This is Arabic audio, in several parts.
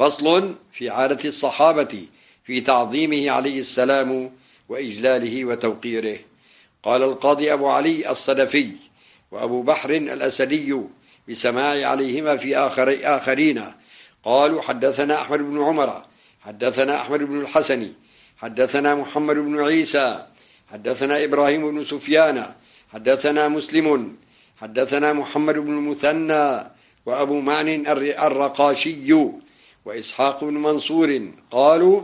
فصل في عادة الصحابة في تعظيمه عليه السلام وإجلاله وتوقيره. قال القاضي أبو علي الصدفي وأبو بحر الأسدي بسماع عليهما في آخر آخرين. قالوا حدثنا أحمد بن عمر حدثنا أحمد بن الحسن حدثنا محمد بن عيسى حدثنا إبراهيم بن سفيان حدثنا مسلم حدثنا محمد بن المثنى وأبو معن الرقاشي. وإسحاق بن منصور قالوا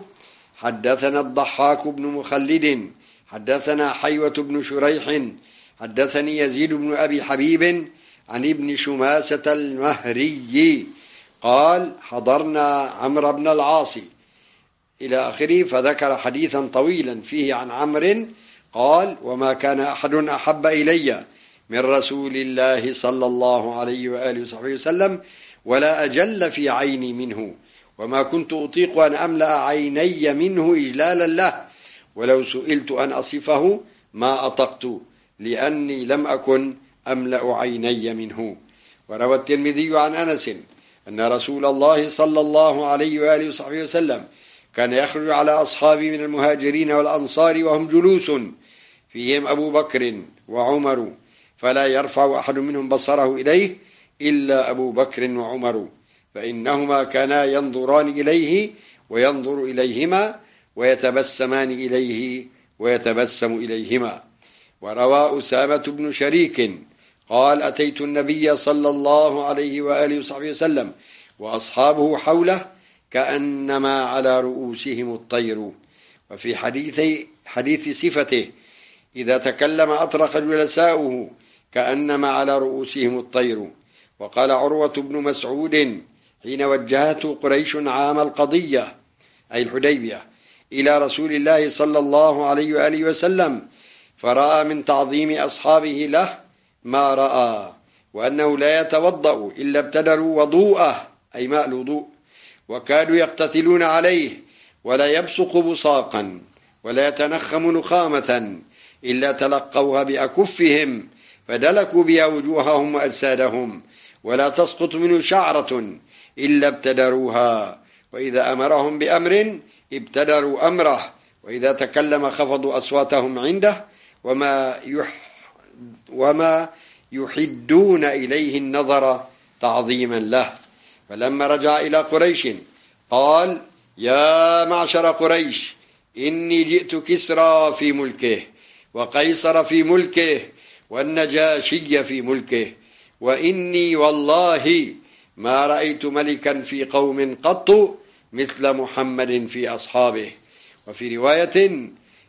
حدثنا الضحاك بن مخلد حدثنا حيوة بن شريح حدثني يزيد بن أبي حبيب عن ابن شماسة المهري. قال حضرنا عمرو بن العاص إلى آخره فذكر حديثا طويلا فيه عن عمرو قال وما كان أحد أحب إلي من رسول الله صلى الله عليه وآله وصحبه وسلم ولا أجل في عيني منه. وما كنت أطيق أن أملأ عيني منه إجلالا له ولو سئلت أن أصفه ما أطقت لأني لم أكن أملأ عيني منه. وروى الترمذي عن أنس أن رسول الله صلى الله عليه وآله وصحبه وسلم كان يخرج على أصحابه من المهاجرين والأنصار وهم جلوس فيهم أبو بكر وعمر فلا يرفع أحد منهم بصره إليه إلا أبو بكر وعمر. فإنهما كانا ينظران إليه وينظر إليهما ويتبسمان إليه ويتبسم إليهما. وروى أسامة بن شريك قال أتيت النبي صلى الله عليه وآله وصحبه وسلم وأصحابه حوله كأنما على رؤوسهم الطير. وفي حديث حديث صفته إذا تكلم أطرق جلساؤه كأنما على رؤوسهم الطير. وقال عروة بن مسعود حين وجهته قريش عام القضية أي الحديبية إلى رسول الله صلى الله عليه وآله وسلم فرأى من تعظيم أصحابه له ما رأى وأنه لا يتوضأ إلا ابتدروا وضوءه أي ماء الوضوء وكادوا يقتتلون عليه ولا يبصق بصاقا ولا يتنخم نخامة إلا تلقوها بأكفهم فدلكوا بها وجوههم وأجسادهم ولا تسقط منه شعرة إلا ابتدروها. وإذا أمرهم بأمر ابتدروا أمره. وإذا تكلم خفضوا أصواتهم عنده. وما يح وما يحدون إليه النظر تعظيما له. فلما رجع إلى قريش قال يا معشر قريش إني جئت كسرى في ملكه وقيصر في ملكه والنجاشي في ملكه وإني والله ما رأيت ملكا في قوم قط مثل محمد في أصحابه. وفي رواية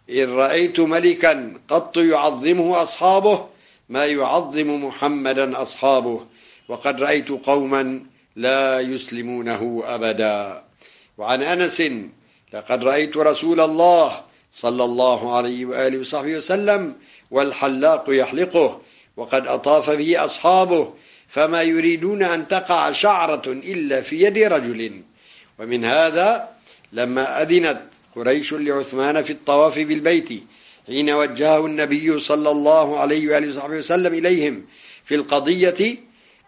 إن رأيت ملكا قط يعظمه أصحابه ما يعظم محمدا أصحابه. وقد رأيت قوما لا يسلمونه أبدا. وعن أنس لقد رأيت رسول الله صلى الله عليه وآله وصحبه وسلم والحلاق يحلقه وقد أطاف به أصحابه فما يريدون أن تقع شعرة إلا في يد رجل. ومن هذا لما أذنت قريش لعثمان في الطواف بالبيت حين وجهه النبي صلى الله عليه وآله وصحبه وسلم إليهم في القضية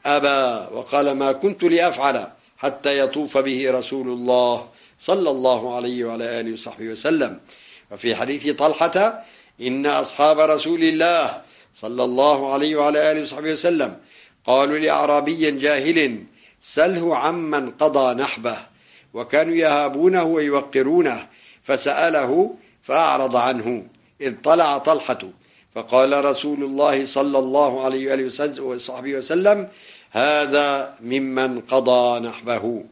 أبى وقال ما كنت لأفعل حتى يطوف به رسول الله صلى الله عليه وعلى آله وصحبه وسلم. وفي حديث طلحة إن أصحاب رسول الله صلى الله عليه وعلى آله وصحبه وسلم قالوا لأعرابي جاهل سله عمن قضى نحبه وكانوا يهابونه ويوقرونه فسأله فأعرض عنه إذ طلع طلحة فقال رسول الله صلى الله عليه وآله وصحبه وسلم هذا ممن قضى نحبه.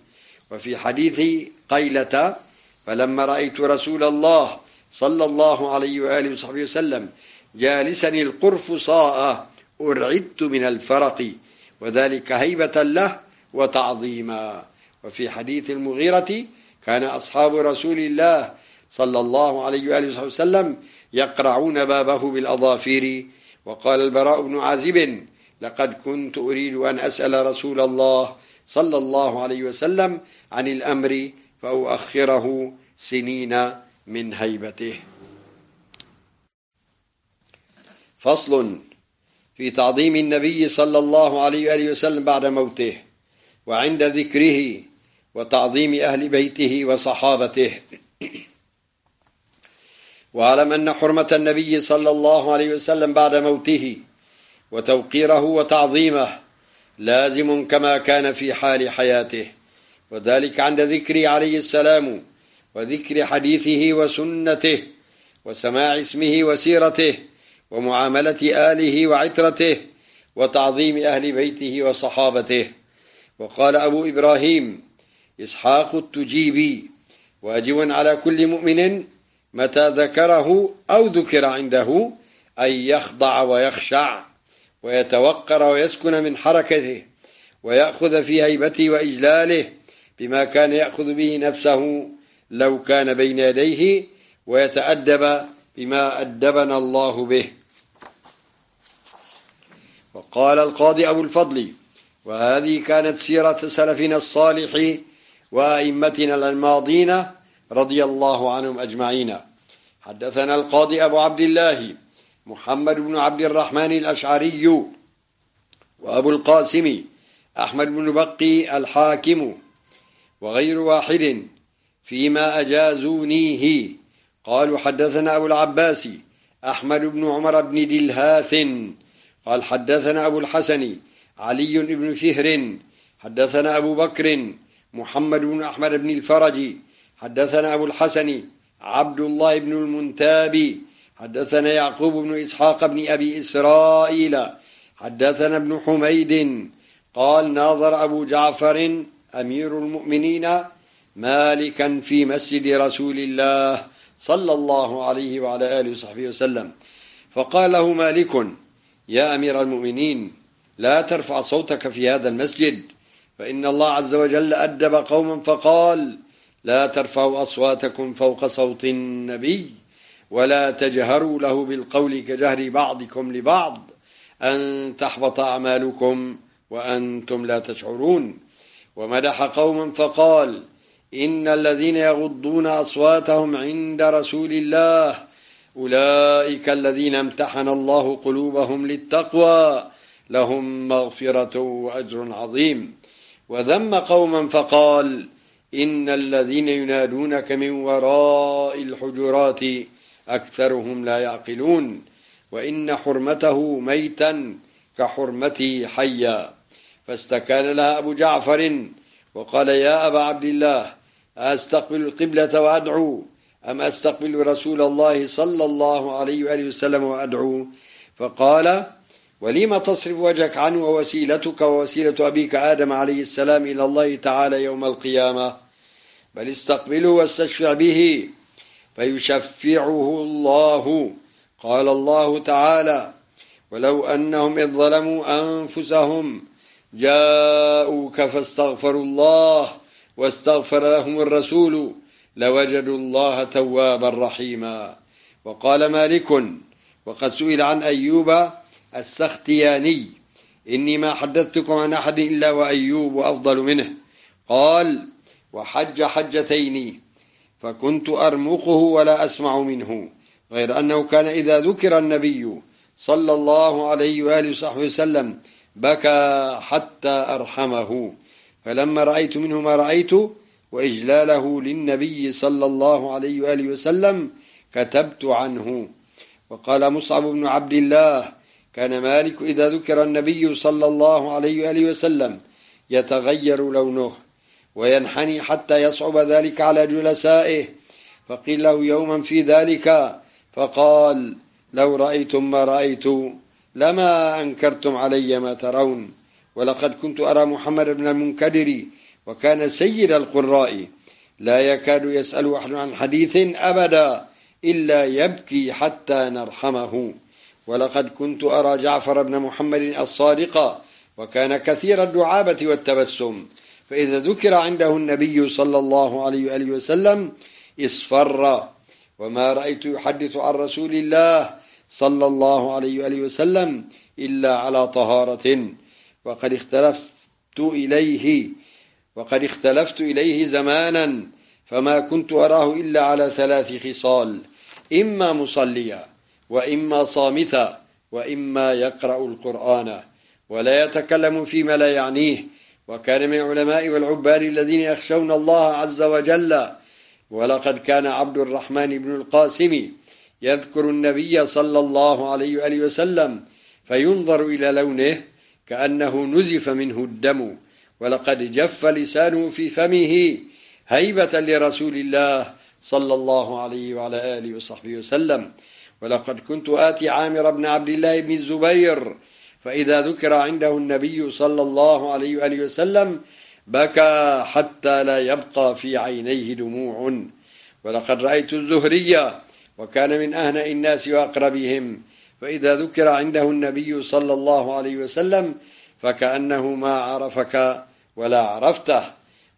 وفي حديث قيلة فلما رأيت رسول الله صلى الله عليه وآله وصحبه وسلم جالسني القرفصاء أرعدت من الفرق وذلك هيبة له وتعظيما. وفي حديث المغيرة كان أصحاب رسول الله صلى الله عليه وآله وسلم يقرعون بابه بالأظافير. وقال البراء بن عازب لقد كنت أريد أن أسأل رسول الله صلى الله عليه وسلم عن الأمر فأؤخره سنين من هيبته. فصل. في تعظيم النبي صلى الله عليه وآله وسلم بعد موته وعند ذكره وتعظيم أهل بيته وصحابته. واعلم أن حرمة النبي صلى الله عليه وسلم بعد موته وتوقيره وتعظيمه لازم كما كان في حال حياته وذلك عند ذكره عليه السلام وذكر حديثه وسنته وسماع اسمه وسيرته ومعاملة آله وعترته وتعظيم أهل بيته وصحابته. وقال أبو إبراهيم إسحاق التجيبي واجب على كل مؤمن متى ذكره أو ذكر عنده أن يخضع ويخشع ويتوقر ويسكن من حركته ويأخذ في هيبته وإجلاله بما كان يأخذ به نفسه لو كان بين يديه ويتأدب بما أدبنا الله به. وقال القاضي أبو الفضل وهذه كانت سيرة سلفنا الصالح وأئمتنا الماضين رضي الله عنهم أجمعين. حدثنا القاضي أبو عبد الله محمد بن عبد الرحمن الأشعري وأبو القاسم أحمد بن بقي الحاكم وغير واحد فيما أجازونيه. قالوا حدثنا أبو العباس أحمد بن عمر بن دلهاث قال حدثنا أبو الحسن علي بن فهر حدثنا أبو بكر محمد بن أحمد بن الفرج حدثنا أبو الحسن عبد الله بن المنتاب حدثنا يعقوب بن إسحاق بن أبي إسرائيل حدثنا ابن حميد قال ناظر أبو جعفر أمير المؤمنين مالكا في مسجد رسول الله صلى الله عليه وعلى آله وصحبه وسلم فقال له مالك يا أمير المؤمنين لا ترفع صوتك في هذا المسجد فإن الله عز وجل أدب قوما فقال لا ترفعوا أصواتكم فوق صوت النبي ولا تجهروا له بالقول كجهر بعضكم لبعض أن تحبط أعمالكم وأنتم لا تشعرون. ومدح قوما فقال إن الذين يغضون أصواتهم عند رسول الله أولئك الذين امتحن الله قلوبهم للتقوى لهم مغفرة وأجر عظيم. وذم قوما فقال إن الذين ينادونك من وراء الحجرات أكثرهم لا يعقلون وإن حرمته ميتا كحرمتي حيا. فاستكان لها أبو جعفر وقال يا أبا عبد الله أستقبل القبلة وأدعو. أم أستقبل رسول الله صلى الله عليه وآله وسلم وأدعو فقال ولم تصرف وجهك عنه ووسيلتك ووسيلة أبيك آدم عليه السلام إلى الله تعالى يوم القيامة. بل استقبله واستشفع به فيشفعه الله. قال الله تعالى ولو أنهم إذ ظلموا أنفسهم جاءوك فاستغفروا الله واستغفر لهم الرسول لوجدوا الله توابا رحيما. وقال مالك وقد سئل عن أيوب السختياني إني ما حدثتكم عن أحد إلا وأيوب أفضل منه. قال وحج حجتين فكنت أرمقه ولا أسمع منه غير أنه كان إذا ذكر النبي صلى الله عليه وآله وصحبه وسلم بكى حتى أرحمه. فلما رأيت منه ما رأيت وإجلاله للنبي صلى الله عليه وآله وسلم كتبت عنه. وقال مصعب بن عبد الله كان مالك إذا ذكر النبي صلى الله عليه وآله وسلم يتغير لونه وينحني حتى يصعب ذلك على جلسائه. فقيل له يوما في ذلك فقال لو رأيتم ما رأيت لما أنكرتم علي ما ترون. ولقد كنت أرى محمد بن المنكدر وكان سيد القراء. لا يكاد يسأل أحد عن حديث أبدا إلا يبكي حتى نرحمه. ولقد كنت أرى جعفر بن محمد الصادق وكان كثير الدعابة والتبسم. فإذا ذكر عنده النبي صلى الله عليه وآله وسلم اصفر. وما رأيت يحدث عن رسول الله صلى الله عليه وآله وسلم إلا على طهارة. وقد اختلفت إليه. وقد اختلفت إليه زمانا فما كنت أراه إلا على ثلاث خصال إما مصليا وإما صامتا وإما يقرأ القرآن ولا يتكلم فيما لا يعنيه وكان من العلماء والعباد الذين يخشون الله عز وجل. ولقد كان عبد الرحمن بن القاسم يذكر النبي صلى الله عليه وآله وسلم فينظر إلى لونه كأنه نزف منه الدم. ولقد جف لسانه في فمه هيبة لرسول الله صلى الله عليه وعلى آله وصحبه وسلم. ولقد كنت آتي عامر بن عبد الله بن الزبير فإذا ذكر عنده النبي صلى الله عليه وآله وسلم بكى حتى لا يبقى في عينيه دموع. ولقد رأيت الزهرية وكان من أهنأ الناس وأقربهم فإذا ذكر عنده النبي صلى الله عليه وسلم فكأنه ما عرفك ولا عرفته.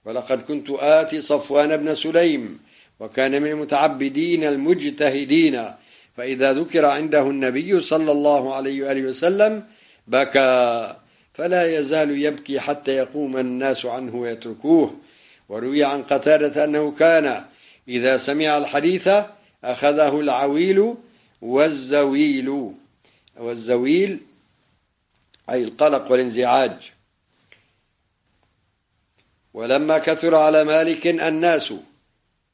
ولقد كنت آتي صفوان بن سليم وكان من المتعبدين المجتهدين. فإذا ذكر عنده النبي صلى الله عليه وآله وسلم بكى فلا يزال يبكي حتى يقوم الناس عنه ويتركوه. وروي عن قتادة أنه كان إذا سمع الحديث أخذه العويل والزويل. والزويل أي القلق والانزعاج. ولما كثر على مالك الناس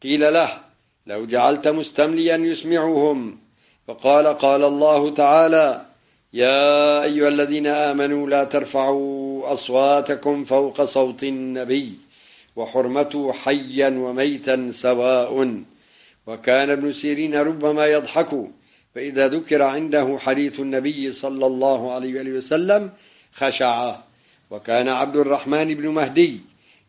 قيل له لو جعلت مستمليا يسمعهم. فقال قال الله تعالى يا أيها الذين آمنوا لا ترفعوا أصواتكم فوق صوت النبي وحرمته حيا وميتا سواء. وكان ابن سيرين ربما يضحك فإذا ذكر عنده حديث النبي صلى الله عليه وسلم خشع وكان عبد الرحمن بن مهدي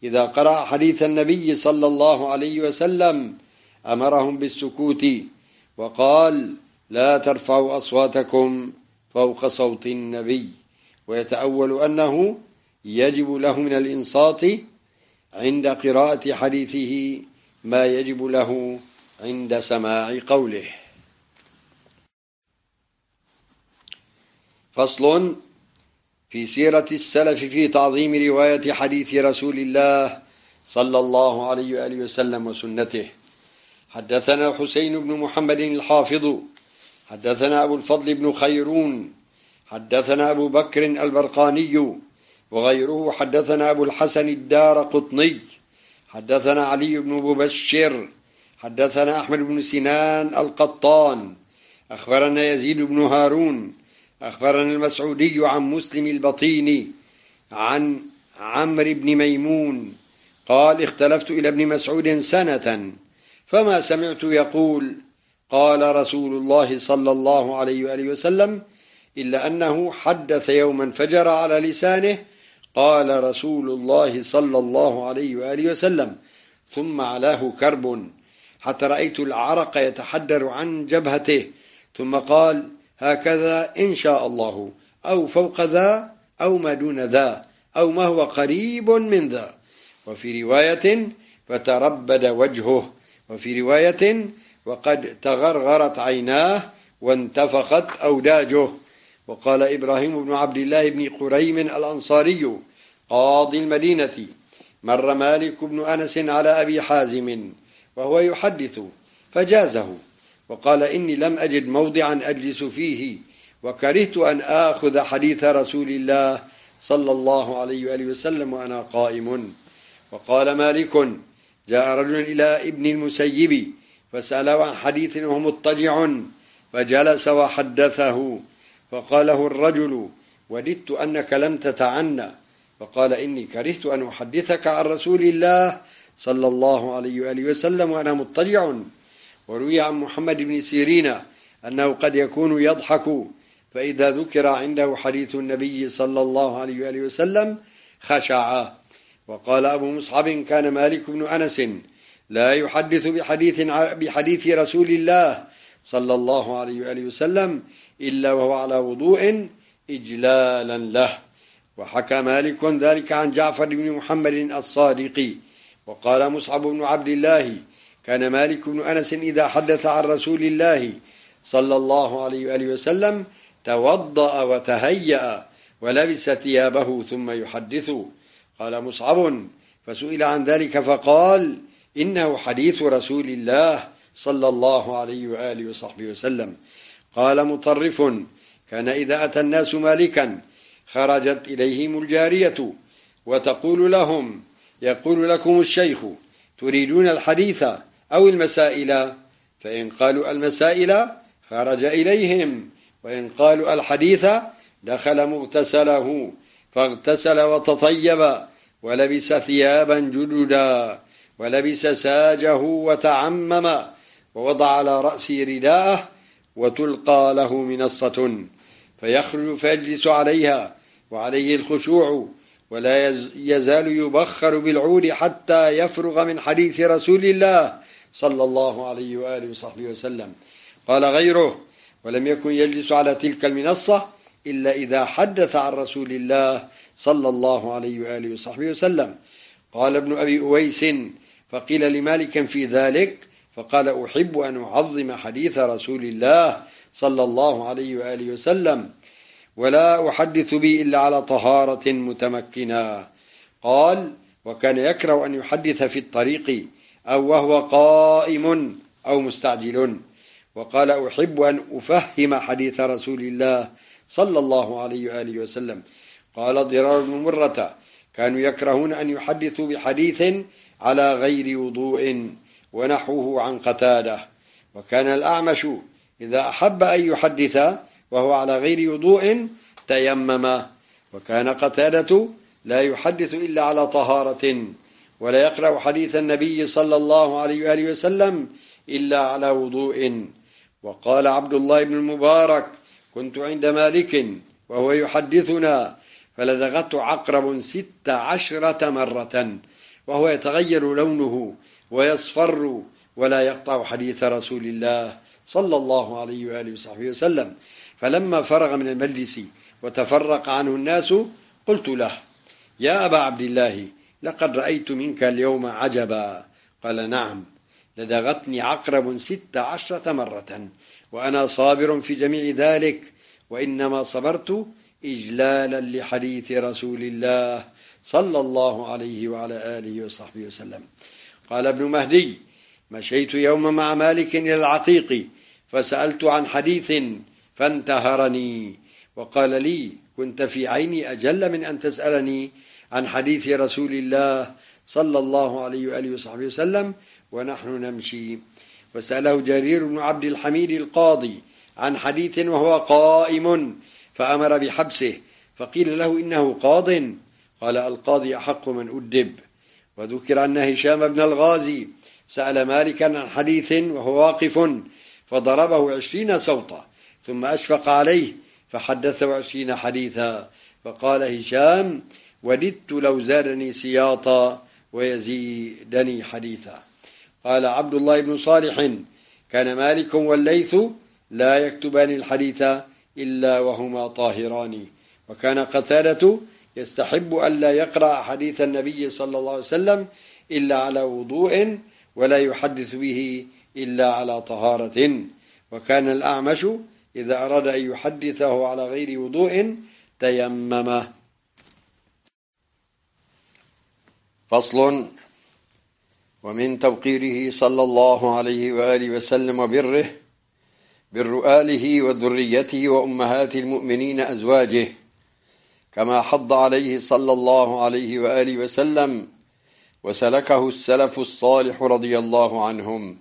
إذا قرأ حديث النبي صلى الله عليه وسلم أمرهم بالسكوت وقال لا ترفعوا أصواتكم فوق صوت النبي. ويتأول أنه يجب له من الإنصات عند قراءة حديثه ما يجب له عند سماع قوله. فصل في سيرة السلف في تعظيم رواية حديث رسول الله صلى الله عليه وآله وسلم وسنته. حدثنا حسين بن محمد الحافظ. حدثنا أبو الفضل بن خيرون. حدثنا أبو بكر البرقاني. وغيره. حدثنا أبو الحسن الدار قطني. حدثنا علي بن مبشر. حدثنا أحمد بن سنان القطان. أخبرنا يزيد بن هارون. أخبرنا المسعودي عن مسلم البطيني عن عمرو بن ميمون قال اختلفت إلى ابن مسعود سنة فما سمعت يقول قال رسول الله صلى الله عليه وآله وسلم إلا أنه حدث يوما فجر على لسانه قال رسول الله صلى الله عليه وآله وسلم ثم علاه كرب حتى رأيت العرق يتحدر عن جبهته ثم قال هكذا إن شاء الله. أو فوق ذا أو ما دون ذا أو ما هو قريب من ذا. وفي رواية فتربد وجهه. وفي رواية وقد تغرغرت عيناه وانتفخت أوداجه. وقال إبراهيم بن عبد الله بن قريم الأنصاري قاضي المدينة مر مالك بن أنس على أبي حازم وهو يحدث فجازه. وقال إني لم أجد موضعا أجلس فيه وكرهت أن آخذ حديث رسول الله صلى الله عليه وآله وسلم وأنا قائم. وقال مالك جاء رجل إلى ابن المسيب فسأله عن حديث وهو مضطجع فجلس وحدثه. فقال له الرجل وددت أنك لم تتعنى. فقال إني كرهت أن أحدثك عن رسول الله صلى الله عليه وآله وسلم وأنا مضطجع. وروي عن محمد بن سيرين أنه قد يكون يضحك فإذا ذكر عنده حديث النبي صلى الله عليه وآله وسلم خشع. وقال أبو مصعب كان مالك بن أنس لا يحدث بحديث بحديث رسول الله صلى الله عليه وآله وسلم إلا وهو على وضوء إجلالا له. وحكى مالك ذلك عن جعفر بن محمد الصادق. وقال مصعب بن عبد الله كان مالك بن أنس إذا حدث عن رسول الله صلى الله عليه وآله وسلم توضأ وتهيأ ولبس ثيابه ثم يحدث. قال مصعب فسئل عن ذلك فقال إنه حديث رسول الله صلى الله عليه وآله وصحبه وسلم. قال مطرف كان إذا أتى الناس مالكا خرجت إليهم الجارية وتقول لهم يقول لكم الشيخ تريدون الحديث؟ أو المسائل فإن قالوا المسائل خرج إليهم وإن قالوا الحديث دخل مغتسله فاغتسل وتطيب ولبس ثيابا جددا ولبس ساجه وتعمم ووضع على رأسه رداءه وتلقى له منصة فيخرج فيجلس عليها وعليه الخشوع ولا يزال يبخر بالعود حتى يفرغ من حديث رسول الله صلى الله عليه وآله وصحبه وسلم. قال غيره ولم يكن يجلس على تلك المنصة إلا إذا حدث عن رسول الله صلى الله عليه وآله وصحبه وسلم. قال ابن أبي أويس فقيل لمالك في ذلك فقال أحب أن أعظم حديث رسول الله صلى الله عليه وآله وسلم ولا أحدث به إلا على طهارة متمكنا قال وكان يكره أن يحدث في الطريق أو وهو قائم أو مستعجل. وقال أحب أن أفهم حديث رسول الله صلى الله عليه وآله وسلم. قال ضرار بن مرة كانوا يكرهون أن يحدثوا بحديث على غير وضوء ونحوه عن قتادة. وكان الأعمش إذا أحب أن يحدث وهو على غير وضوء تيمم. وكان قتادة لا يحدث إلا على طهارة. ولا يقرأ حديث النبي صلى الله عليه وآله وسلم إلا على وضوء. وقال عبد الله بن المبارك كنت عند مالك وهو يحدثنا فلدغته عقرب ست عشرة مرة وهو يتغير لونه ويصفر ولا يقطع حديث رسول الله صلى الله عليه وآله وصحبه وسلم. فلما فرغ من المجلس وتفرق عنه الناس قلت له يا أبا عبد الله لقد رأيت منك اليوم عجبا. قال نعم لدغتني عقرب ست عشرة مرة وأنا صابر في جميع ذلك وإنما صبرت إجلالا لحديث رسول الله صلى الله عليه وعلى آله وصحبه وسلم. قال ابن مهدي مشيت يوما مع مالك إلى العقيق فسألت عن حديث فانتهرني وقال لي كنت في عيني أجل من أن تسألني؟ عن حديث رسول الله صلى الله عليه وآله وصحبه وسلم ونحن نمشي. وسأله جرير بن عبد الحميد القاضي عن حديث وهو قائم فأمر بحبسه فقيل له إنه قاض. قال القاضي أحق من أدب. وذكر أن هشام بن الغازي سأل مالكا عن حديث وهو واقف فضربه عشرين صوتا ثم أشفق عليه فحدثه عشرين حديثا. فقال هشام وددت لو زادني سياطا ويزيدني حديثا. قال عبد الله بن صالح كان مالك والليث لا يكتبان الحديث إلا وهما طاهران. وكان قتادة يستحب ألا يقرأ حديث النبي صلى الله عليه وسلم إلا على وضوء ولا يحدث به إلا على طهارة. وكان الأعمش إذا أراد أن يحدثه على غير وضوء تيمم. فصل ومن توقيره صلى الله عليه وآله وسلم وبره بر آله وذريته وأمهات المؤمنين أزواجه كما حض عليه صلى الله عليه وآله وسلم وسلكه السلف الصالح رضي الله عنهم.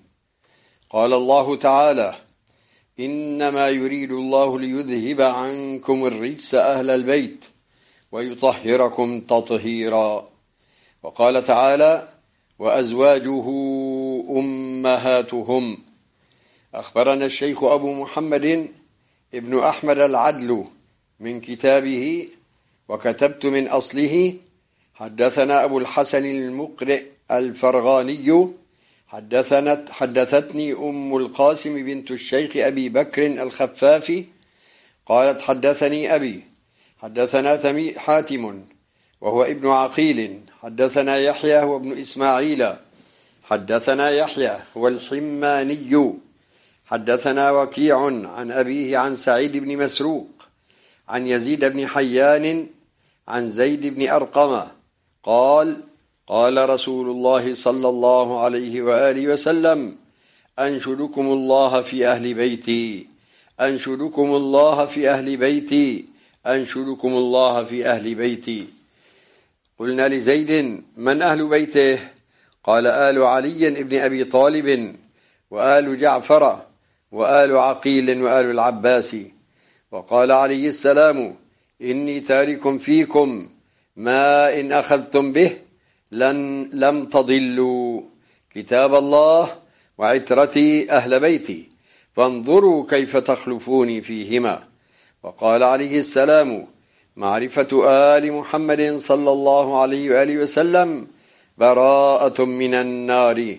قال الله تعالى إنما يريد الله ليذهب عنكم الرجس أهل البيت ويطهركم تطهيرا. وقال تعالى وأزواجه أمهاتهم. أخبرنا الشيخ أبو محمد ابن أحمد العدل من كتابه وكتبت من أصله حدثنا أبو الحسن المقرئ الفرغاني حدثنت حدثتني أم القاسم بنت الشيخ أبي بكر الخفافي قالت حدثني أبي حدثنا حاتم وهو ابن عقيل. حدثنا يحيى وابن إسماعيل. حدثنا يحيى والحماني. حدثنا وكيع عن أبيه عن سعيد بن مسروق. عن يزيد بن حيان عن زيد بن أرقم. قال قال رسول الله صلى الله عليه وآله وسلم أنشدكم الله في أهل بيتي. أنشدكم الله في أهل بيتي. أنشدكم الله في أهل بيتي. قلنا لزيد من أهل بيته؟ قال آل علي بن أبي طالب وآل جعفر وآل عقيل وآل العباس. وقال عليه السلام إني تارك فيكم ما إن أخذتم به لن لم تضلوا. كتاب الله وعترتي أهل بيتي فانظروا كيف تخلفوني فيهما. وقال عليه السلام معرفة آل محمد صلى الله عليه وآله وسلم براءة من النار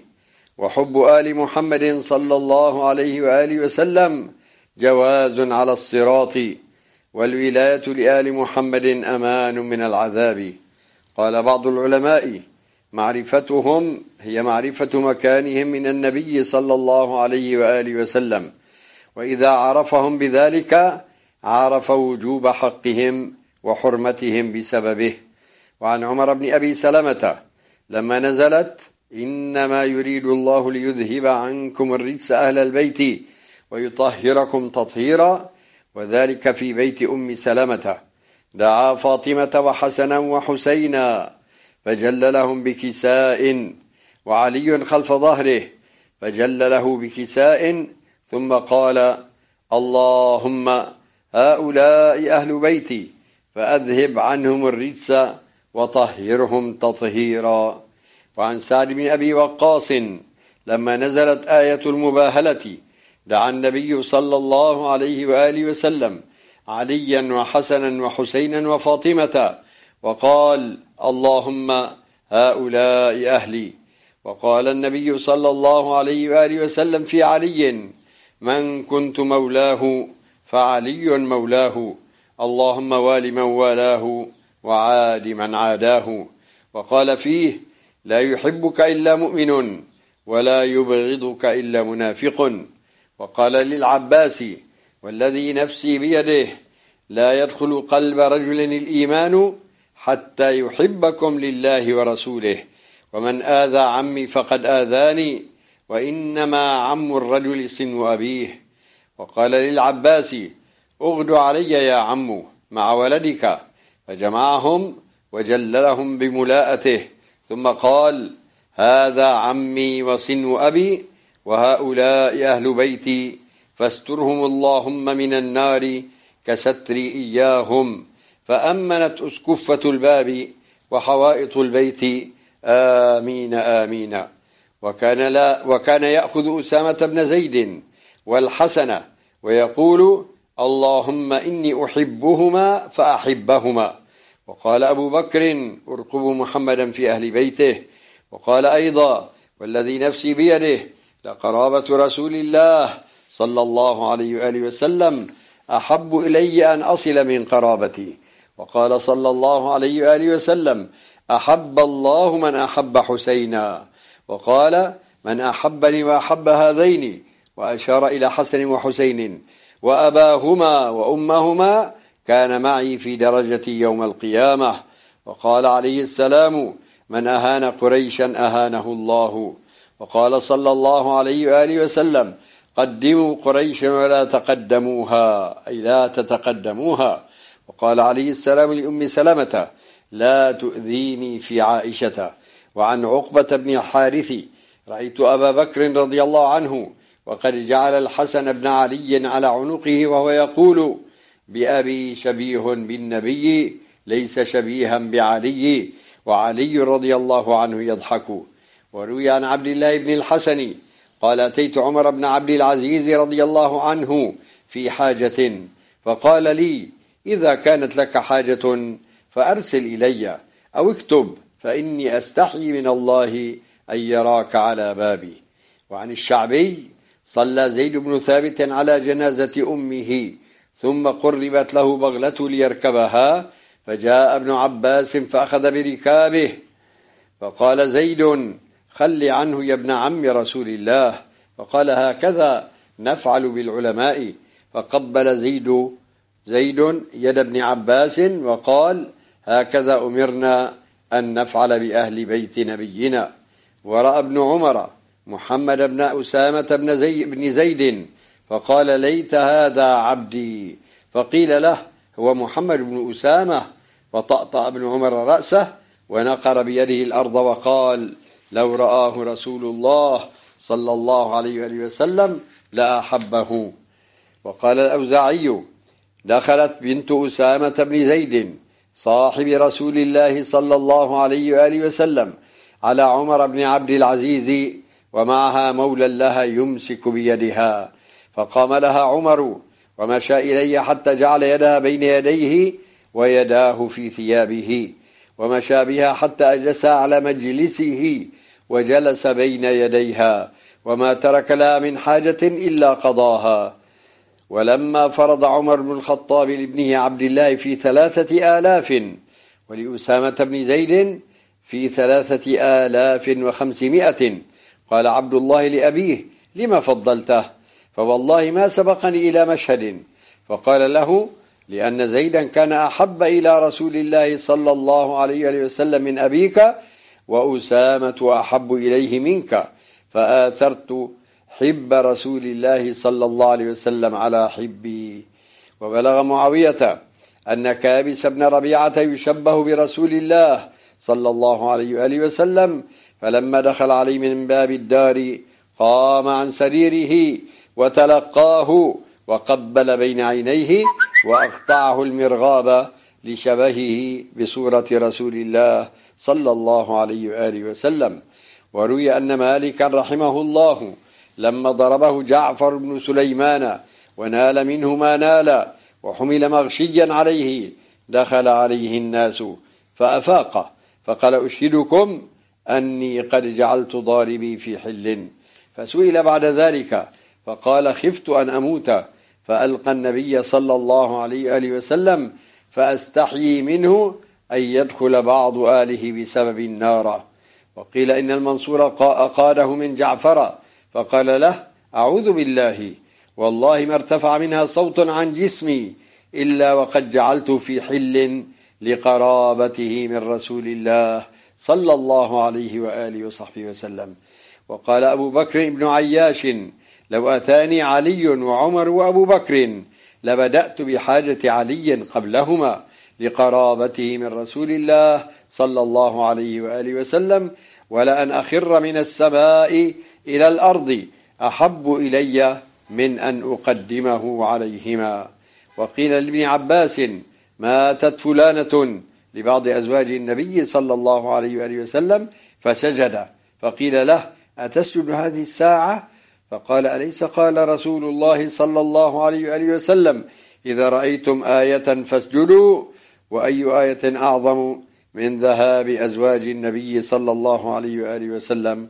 وحب آل محمد صلى الله عليه وآله وسلم جواز على الصراط والولاية لآل محمد أمان من العذاب. قال بعض العلماء معرفتهم هي معرفة مكانهم من النبي صلى الله عليه وآله وسلم وإذا عرفهم بذلك عرف وجوب حقهم وحرمتهم بسببه. وعن عمر بن أبي سلمة لما نزلت إنما يريد الله ليذهب عنكم الرجس أهل البيت ويطهركم تطهيرا وذلك في بيت أم سلمة. دعا فاطمة وحسنا وحسينا فجل لهم بكساء وعلي خلف ظهره فجل له بكساء ثم قال اللهم هؤلاء أهل بيتي فأذهب عنهم الرجس وطهرهم تطهيرا. وعن سعد بن أبي وقاص لما نزلت آية المباهلة دعا النبي صلى الله عليه وآله وسلم عليا وحسنا وحسينا وفاطمة وقال اللهم هؤلاء أهلي. وقال النبي صلى الله عليه وآله وسلم في علي من كنت مولاه فعلي مولاه. اللهم وال من والاه وعاد من عاداه. وقال فيه لا يحبك إلا مؤمن ولا يبغضك إلا منافق. وقال للعباس والذي نفسي بيده لا يدخل قلب رجل الإيمان حتى يحبكم لله ورسوله. ومن آذى عمي فقد آذاني وإنما عم الرجل صن أبيه. وقال للعباس اغد علي يا عم مع ولدك. فجمعهم وجللهم بملاءته. ثم قال هذا عمي وصن أبي وهؤلاء أهل بيتي. فاسترهم اللهم من النار كستري إياهم. فأمنت أسكفة الباب وحوائط البيت. آمين آمين. وكان, لا وكان يأخذ أسامة بن زيد والحسن ويقول اللهم إني أحبهما فأحبهما. وقال أبو بكر ارقبوا محمدا في أهل بيته. وقال أيضا والذي نفسي بيده لقرابة رسول الله صلى الله عليه وآله وسلم أحب إلي أن أصل من قرابتي. وقال صلى الله عليه وآله وسلم أحب الله من أحب حسينا. وقال من أحبني وأحب هذين وأشار إلى حسن وحسين. وأباهما وأمهما كان معي في درجتي يوم القيامة. وقال عليه السلام من أهان قريشا أهانه الله. وقال صلى الله عليه وآله وسلم قدموا قريشا ولا تقدموها. أي لا تتقدموها. وقال عليه السلام لأم سلمة لا تؤذيني في عائشة. وعن عقبة بن حارث رأيت أبا بكر رضي الله عنه وقد جعل الحسن بن علي على عنقه وهو يقول بأبي شبيه بالنبي ليس شبيها بعلي وعلي رضي الله عنه يضحك. وروي عن عبد الله بن الحسن قال أتيت عمر بن عبد العزيز رضي الله عنه في حاجة فقال لي إذا كانت لك حاجة فأرسل إلي أو اكتب فإني أستحي من الله أن يراك على بابي. وعن الشعبي صلى زيد بن ثابت على جنازة أمه ثم قربت له بغلة ليركبها فجاء ابن عباس فأخذ بركابه فقال زيد خل عنه يا ابن عم رسول الله. فقال هكذا نفعل بالعلماء. فقبل زيد زيد يد ابن عباس وقال هكذا أمرنا أن نفعل بأهل بيت نبينا. ورأى ابن عمر محمد بن أسامة بن, زي بن زيد فقال ليت هذا عبدي. فقيل له هو محمد بن أسامة. فطأطأ ابن عمر رأسه ونقر بيده الأرض وقال لو رآه رسول الله صلى الله عليه وآله وسلم لأحبه. وقال الأوزاعي دخلت بنت أسامة بن زيد صاحب رسول الله صلى الله عليه وآله وسلم على عمر بن عبد العزيز ومعها مولى لها يمسك بيدها. فقام لها عمر ومشى إلي حتى جعل يدها بين يديه ويداه في ثيابه. ومشى بها حتى أجلس على مجلسه وجلس بين يديها. وما ترك لها من حاجة إلا قضاها. ولما فرض عمر بن الخطاب لابنه عبد الله في ثلاثة آلاف ولأسامة بن زيد في ثلاثة آلاف وخمسمائة قال عبد الله لأبيه لما فضلته؟ فوالله ما سبقني إلى مشهد. فقال له لأن زيدا كان أحب إلى رسول الله صلى الله عليه وسلم من أبيك وأسامة أحب إليه منك فآثرت حب رسول الله صلى الله عليه وسلم على حبي. وبلغ معاوية أن كابس بن ربيعة يشبه برسول الله صلى الله عليه وآله وسلم فلما دخل عليه من باب الدار قام عن سريره وتلقاه وقبل بين عينيه وأقطعه المرغاب لشبهه بصورة رسول الله صلى الله عليه وآله وسلم. وروي أن مالكا رحمه الله لما ضربه جعفر بن سليمان ونال منه ما نال وحمل مغشيا عليه دخل عليه الناس فأفاق. فقال أشهدكم أني قد جعلت ضاربي في حل. فسئل بعد ذلك فقال خفت أن أموت. فألقى النبي صلى الله عليه وآله وسلم فأستحيي منه أن يدخل بعض آله بسبب النار. وقيل إن المنصور أقاده من جعفر. فقال له أعوذ بالله والله ما ارتفع منها صوت عن جسمي إلا وقد جعلت في حل. لقرابته من رسول الله صلى الله عليه وآله وصحبه وسلم. وقال أبو بكر بن عياش لو أتاني علي وعمر وأبو بكر لبدأت بحاجة علي قبلهما لقرابته من رسول الله صلى الله عليه وآله وسلم ولأن أخر من السماء إلى الأرض أحب إلي من أن أقدمه عليهما. وقيل لابن عباس ماتت فلانة لبعض أزواج النبي صلى الله عليه وآله وسلم فسجد. فقيل له أتسجد هذه الساعة؟ فقال أليس قال رسول الله صلى الله عليه وآله وسلم إذا رأيتم آية فاسجدوا؟ وأي آية أعظم من ذهاب أزواج النبي صلى الله عليه وآله وسلم؟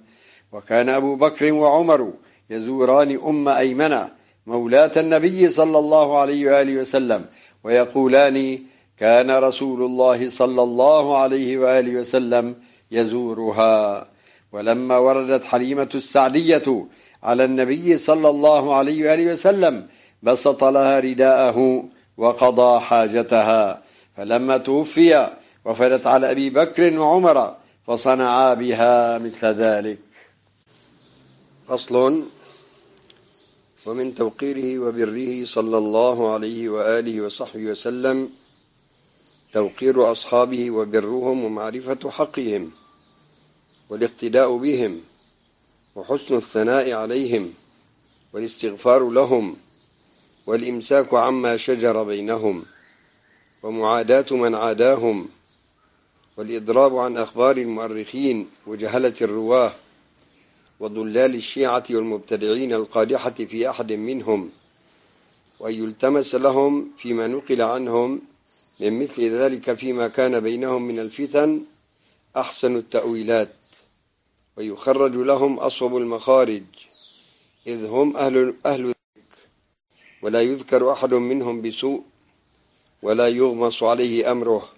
وكان أبو بكر وعمر يزوران أم أيمن مولاة النبي صلى الله عليه وآله وسلم ويقولان كان رسول الله صلى الله عليه وآله وسلم يزورها. ولما وردت حليمة السعدية على النبي صلى الله عليه وآله وسلم بسط لها رداءه وقضى حاجتها. فلما توفي وفدت على أبي بكر وعمر فصنعا بها مثل ذلك. فصل ومن توقيره وبره صلى الله عليه وآله وصحبه وسلم توقير أصحابه وبرهم ومعرفة حقهم والاقتداء بهم وحسن الثناء عليهم والاستغفار لهم والإمساك عما شجر بينهم ومعاداة من عاداهم والإضراب عن أخبار المؤرخين وجهلة الرواة وضلال الشيعة والمبتدعين القادحة في أحد منهم وأن يلتمس لهم فيما نقل عنهم من مثل ذلك فيما كان بينهم من الفتن أحسن التأويلات. ويخرج لهم أصوب المخارج إذ هم أهل, أهل ذلك ولا يذكر أحد منهم بسوء ولا يغمص عليه أمره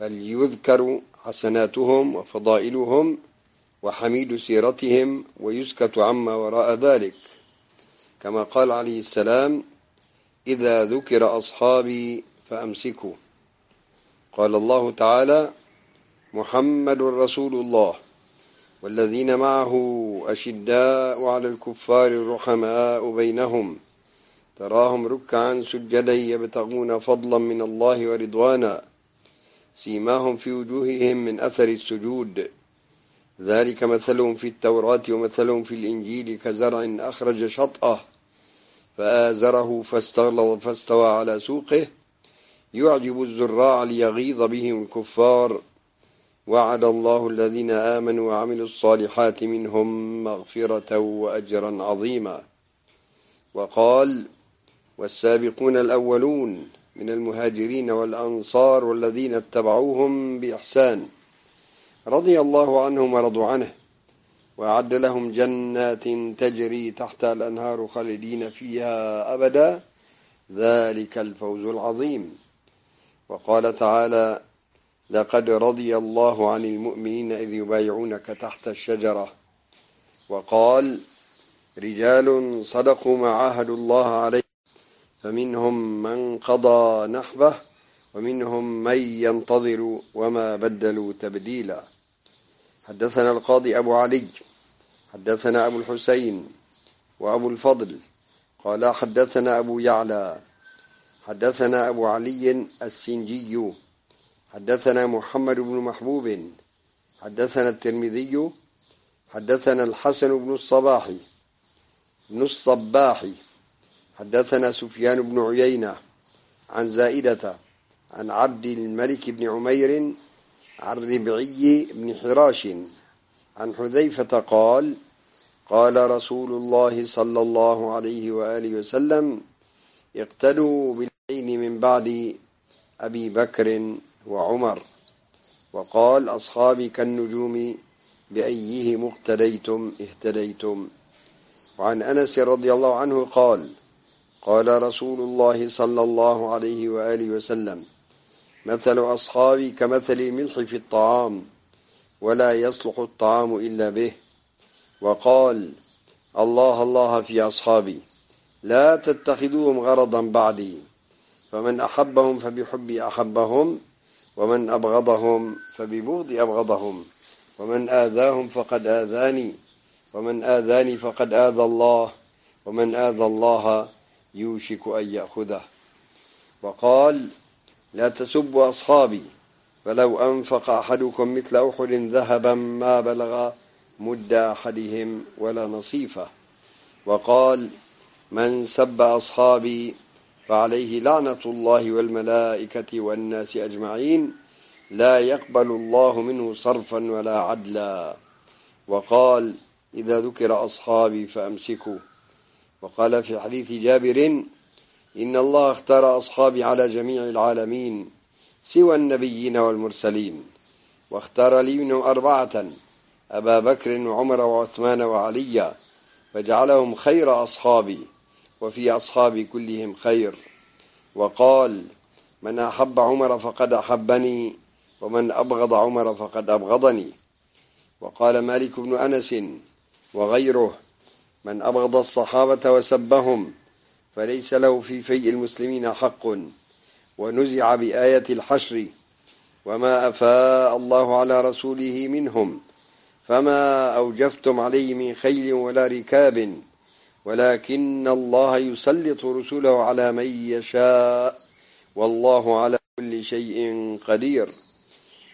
بل يذكر حسناتهم وفضائلهم وحميد سيرتهم ويسكت عما وراء ذلك. كما قال عليه السلام إذا ذكر أصحابي فأمسكوا. قال الله تعالى محمد رسول الله والذين معه أشداء على الكفار رحماء بينهم تراهم ركعا سجدا يبتغون فضلا من الله ورضوانا سيماهم في وجوههم من أثر السجود. ذلك مثلهم في التوراة ومثلهم في الإنجيل كزرع أخرج شطأه فآزره فاستغلظ فاستوى على سوقه. يعجب الزراع ليغيظ بهم الكفار. وعد الله الذين آمنوا وعملوا الصالحات منهم مغفرة وأجرا عظيما. وقال والسابقون الأولون من المهاجرين والأنصار والذين اتبعوهم بإحسان. رضي الله عنهم ورضوا عنه. وأعد لهم جنات تجري تحت الأنهار خالدين فيها أبدا. ذلك الفوز العظيم. وقال تعالى لقد رضي الله عن المؤمنين إذ يبايعونك تحت الشجرة. وقال رجال صدقوا ما عاهدوا الله عليه. فمنهم من قضى نحبه ومنهم من ينتظر وما بدلوا تبديلا. حدثنا القاضي أبو علي حدثنا أبو الحسين وأبو الفضل قال حدثنا أبو يعلى حدثنا أبو علي السنجي حدثنا محمد بن محبوب حدثنا الترمذي حدثنا الحسن بن الصباح بن الصباح حدثنا سفيان بن عيينة عن زائدة عن عبد الملك بن عمير عن ربعي بن حراش. عن حذيفة قال قال رسول الله صلى الله عليه وآله وسلم اقتدوا بالعين من بعد أبي بكر وعمر. وقال أصحابي كالنجوم بأيه مقتديتم اهتديتم. وعن أنس رضي الله عنه قال قال رسول الله صلى الله عليه وآله وسلم مثل أصحابي كمثل الملح في الطعام ولا يصلح الطعام إلا به. وقال الله الله في أصحابي لا تتخذوهم غرضا بعدي. فمن أحبهم فبحبي أحبهم ومن أبغضهم فببغض أبغضهم. ومن آذاهم فقد آذاني ومن آذاني فقد آذى الله ومن آذى الله يوشك أن يأخذه. وقال لا تسبوا أصحابي. فلو أنفق أحدكم مثل أحد ذهبا ما بلغ مد أحدهم ولا نصيفة. وقال من سب أصحابي فعليه لعنة الله والملائكة والناس أجمعين. لا يقبل الله منه صرفا ولا عدلا. وقال إذا ذكر أصحابي فأمسكوا. وقال في حديث جابر إن الله اختار أصحابي على جميع العالمين سوى النبيين والمرسلين واختار لي منهم أربعة أبا بكر وعمر وعثمان وعلي فجعلهم خير أصحابي وفي أصحابي كلهم خير. وقال من أحب عمر فقد أحبني ومن أبغض عمر فقد أبغضني. وقال مالك بن أنس وغيره من أبغض الصحابة وسبهم فليس له في فيء المسلمين حق. ونزع بآية الحشر وما أفاء الله على رسوله منهم. فما أوجفتم عليه من خيل ولا ركاب. ولكن الله يسلط رسوله على من يشاء. والله على كل شيء قدير.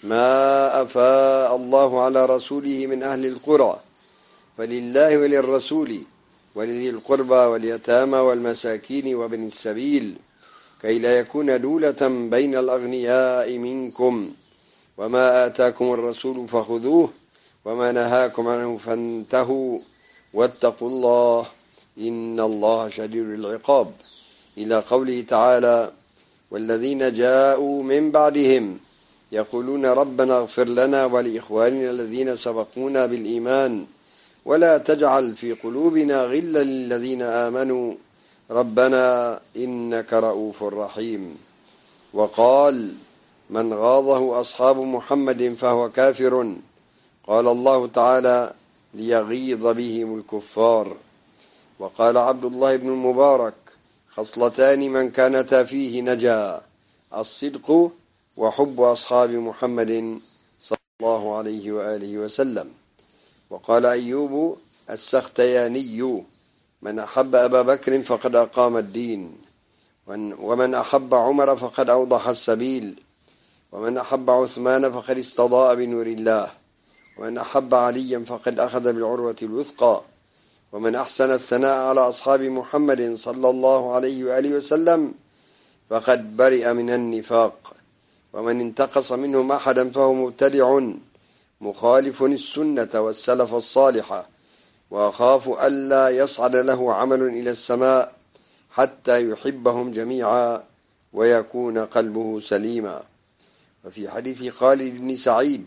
ما أفاء الله على رسوله من أهل القرى. فلله وللرسول ولذي القربى واليتامى والمساكين وابن السبيل كي لا يكون دولة بين الأغنياء منكم. وما آتاكم الرسول فخذوه وما نهاكم عنه فانتهوا. واتقوا الله إن الله شديد العقاب. إلى قوله تعالى والذين جاءوا من بعدهم يقولون ربنا اغفر لنا ولإخواننا الذين سبقونا بالإيمان. ولا تجعل في قلوبنا غلا للذين آمنوا. ربنا إنك رؤوف رحيم. وقال من غاضه أصحاب محمد فهو كافر. قال الله تعالى ليغيظ بهم الكفار. وقال عبد الله بن المبارك خصلتان من كانتا فيه نجا الصدق وحب أصحاب محمد صلى الله عليه وآله وسلم. وقال أيوب السختياني من أحب أبا بكر فقد أقام الدين ومن أحب عمر فقد أوضح السبيل ومن أحب عثمان فقد استضاء بنور الله ومن أحب عليا فقد أخذ بالعروة الوثقى ومن أحسن الثناء على أصحاب محمد صلى الله عليه وآله وسلم فقد برئ من النفاق ومن انتقص منهم أحدا فهو مبتدع. مخالف السنة والسلف الصالحة وأخاف ألا يصعد له عمل إلى السماء حتى يحبهم جميعا ويكون قلبه سليما. وفي حديث خالد بن سعيد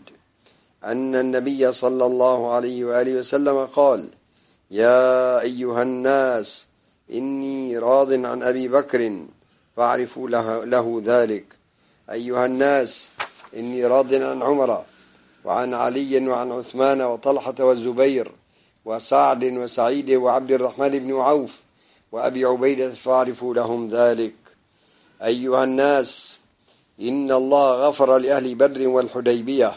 أن النبي صلى الله عليه وآله وسلم قال يا أيها الناس إني راض عن أبي بكر فاعرفوا له, له ذلك. أيها الناس إني راض عن عمر وعن علي وعن عثمان وطلحة والزبير وسعد وسعيد وعبد الرحمن بن عوف وأبي عبيدة فاعرفوا لهم ذلك. أيها الناس إن الله غفر لأهل بدر والحديبية.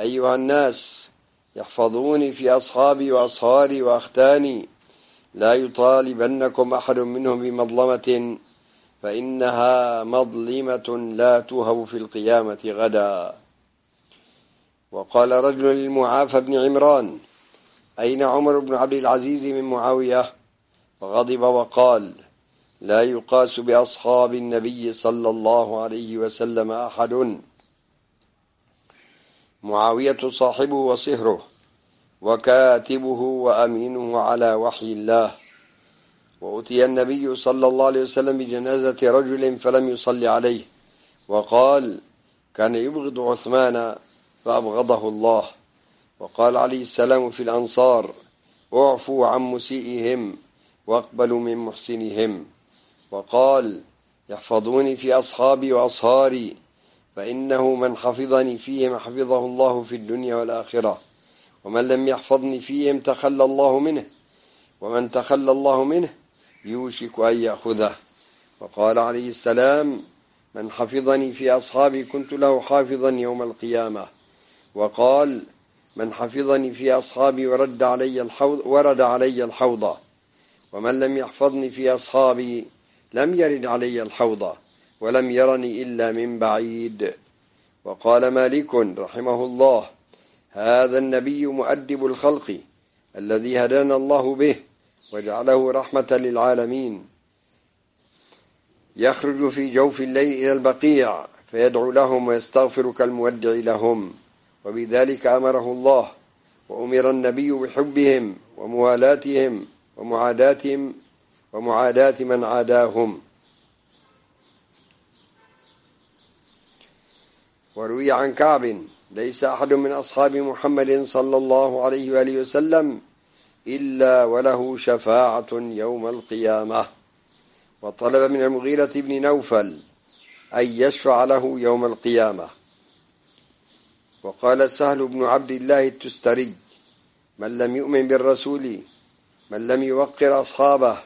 أيها الناس يحفظوني في أصحابي وأصهاري وأختاني. لا يطالبنكم أحد منهم بمظلمة فإنها مظلمة لا توهب في القيامة غدا. وقال رجل للمعافى بن عمران أين عمر بن عبد العزيز من معاوية؟ فغضب وقال لا يقاس بأصحاب النبي صلى الله عليه وسلم أحد. معاوية صاحبه وصهره وكاتبه وأمينه على وحي الله. وأتي النبي صلى الله عليه وسلم بجنازة رجل فلم يصلي عليه وقال كان يبغض عثمان فأبغضه الله. وقال عليه السلام في الأنصار اعفوا عن مسيئهم واقبلوا من محسنهم. وقال يحفظوني في أصحابي وأصهاري فإنه من حفظني فيهم حفظه الله في الدنيا والآخرة. ومن لم يحفظني فيهم تخلى الله منه ومن تخلى الله منه يوشك أن يأخذه. وقال عليه السلام من حفظني في أصحابي كنت له حافظا يوم القيامة. وقال من حفظني في أصحابي ورد علي الحوض ورد علي الحوض. ومن لم يحفظني في أصحابي لم يرد علي الحوض ولم يرني إلا من بعيد. وقال مالك رحمه الله هذا النبي مؤدب الخلق الذي هدانا الله به وجعله رحمة للعالمين. يخرج في جوف الليل إلى البقيع فيدعو لهم ويستغفر كالمودع لهم. وبذلك أمره الله وأمر النبي بحبهم وموالاتهم ومعاداتهم ومعاداة من عاداهم. وروي عن كعب ليس أحد من أصحاب محمد صلى الله عليه وآله وسلم إلا وله شفاعة يوم القيامة. وطلب من المغيرة بن نوفل أن يشفع له يوم القيامة. وقال سهل بن عبد الله التستري من لم يؤمن بالرسول من لم يوقر أصحابه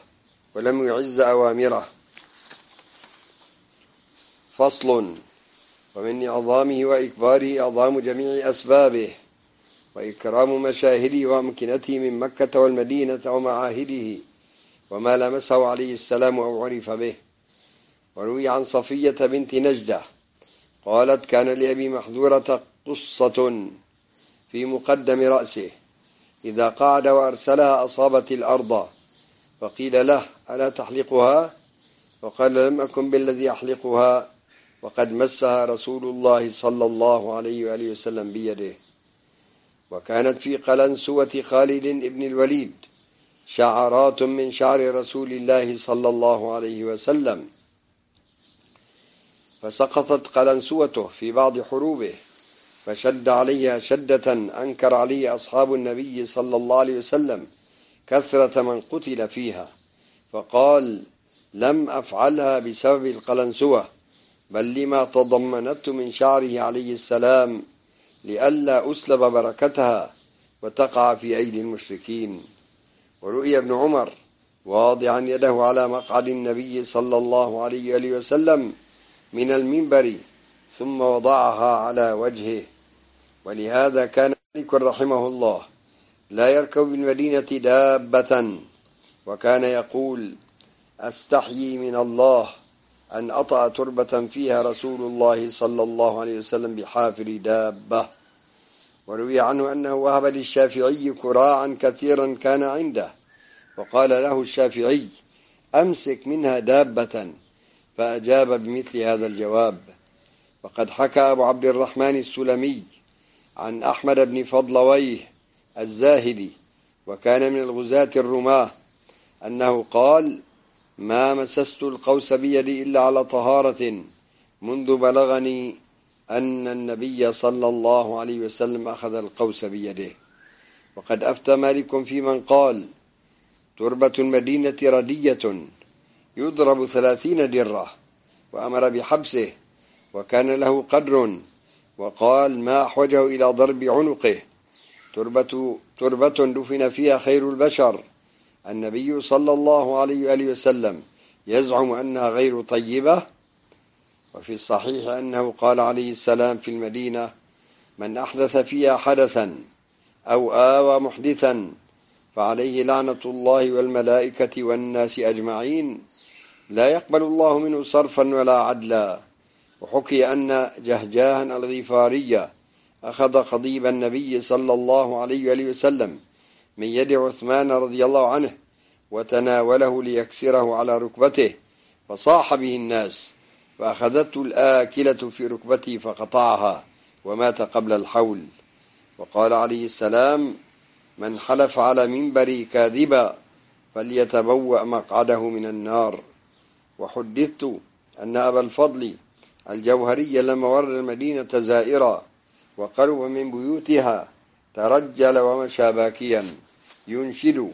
ولم يعز أوامره. فصل ومن إعظامه وإكباره إعظام جميع أسبابه وإكرام مشاهده وأمكنته من مكة والمدينة ومعاهده وما لمسه عليه السلام أو عرف به. وروي عن صفية بنت نجدة قالت كان لأبي محذورة قصة في مقدم رأسه. إذا قعد وأرسلها أصابت الأرض. فقيل له ألا تحلقها؟ فقال لم أكن بالذي أحلقها. وقد مسها رسول الله صلى الله عليه وآله وسلم بيده. وكانت في قلنسوة خالد بن الوليد شعرات من شعر رسول الله صلى الله عليه وسلم. فسقطت قلنسوته في بعض حروبه. فشد عليها شدة أنكر عليه أصحاب النبي صلى الله عليه وسلم كثرة من قتل فيها. فقال لم أفعلها بسبب القلنسوة بل لما تضمنته من شعره عليه السلام لئلا أسلب بركتها وتقع في أيدي المشركين. ورؤي ابن عمر واضعا يده على مقعد النبي صلى الله عليه وسلم من المنبر ثم وضعها على وجهه. ولهذا كان مالك رحمه الله لا يركب بالمدينة دابة وكان يقول أستحيي من الله أن أطأ تربة فيها رسول الله صلى الله عليه وسلم بحافر دابة. وروي عنه أنه وهب للشافعي كراعا كثيرا كان عنده وقال له الشافعي أمسك منها دابة. فأجاب بمثل هذا الجواب وقد حكى أبو عبد الرحمن السلمي عن أحمد بن فضلويه الزاهدي وكان من الغزاة الرماة أنه قال ما مسست القوس بيدي إلا على طهارة منذ بلغني أن النبي صلى الله عليه وسلم أخذ القوس بيده. وقد أفتى مالك في من قال تربة المدينة ردية يضرب ثلاثين درة وأمر بحبسه وكان له قدر وقال ما أحوجه إلى ضرب عنقه. تربة, تربة دفن فيها خير البشر. النبي صلى الله عليه وآله وسلم يزعم أنها غير طيبة. وفي الصحيح أنه قال عليه السلام في المدينة من أحدث فيها حدثا أو آوى محدثا فعليه لعنة الله والملائكة والناس أجمعين لا يقبل الله منه صرفا ولا عدلا. وحكي أن جهجاها الغفارية أخذ خضيب النبي صلى الله عليه وسلم من يد عثمان رضي الله عنه وتناوله ليكسره على ركبته فصاح به الناس فأخذته الآكلة في ركبته فقطعها ومات قبل الحول وقال عليه السلام من حلف على منبري كاذبا فليتبوأ مقعده من النار وحدثت أن أبا الفضل الجوهري لما ورد المدينة زائرا وقرب من بيوتها ترجل ومشى باكيا ينشد.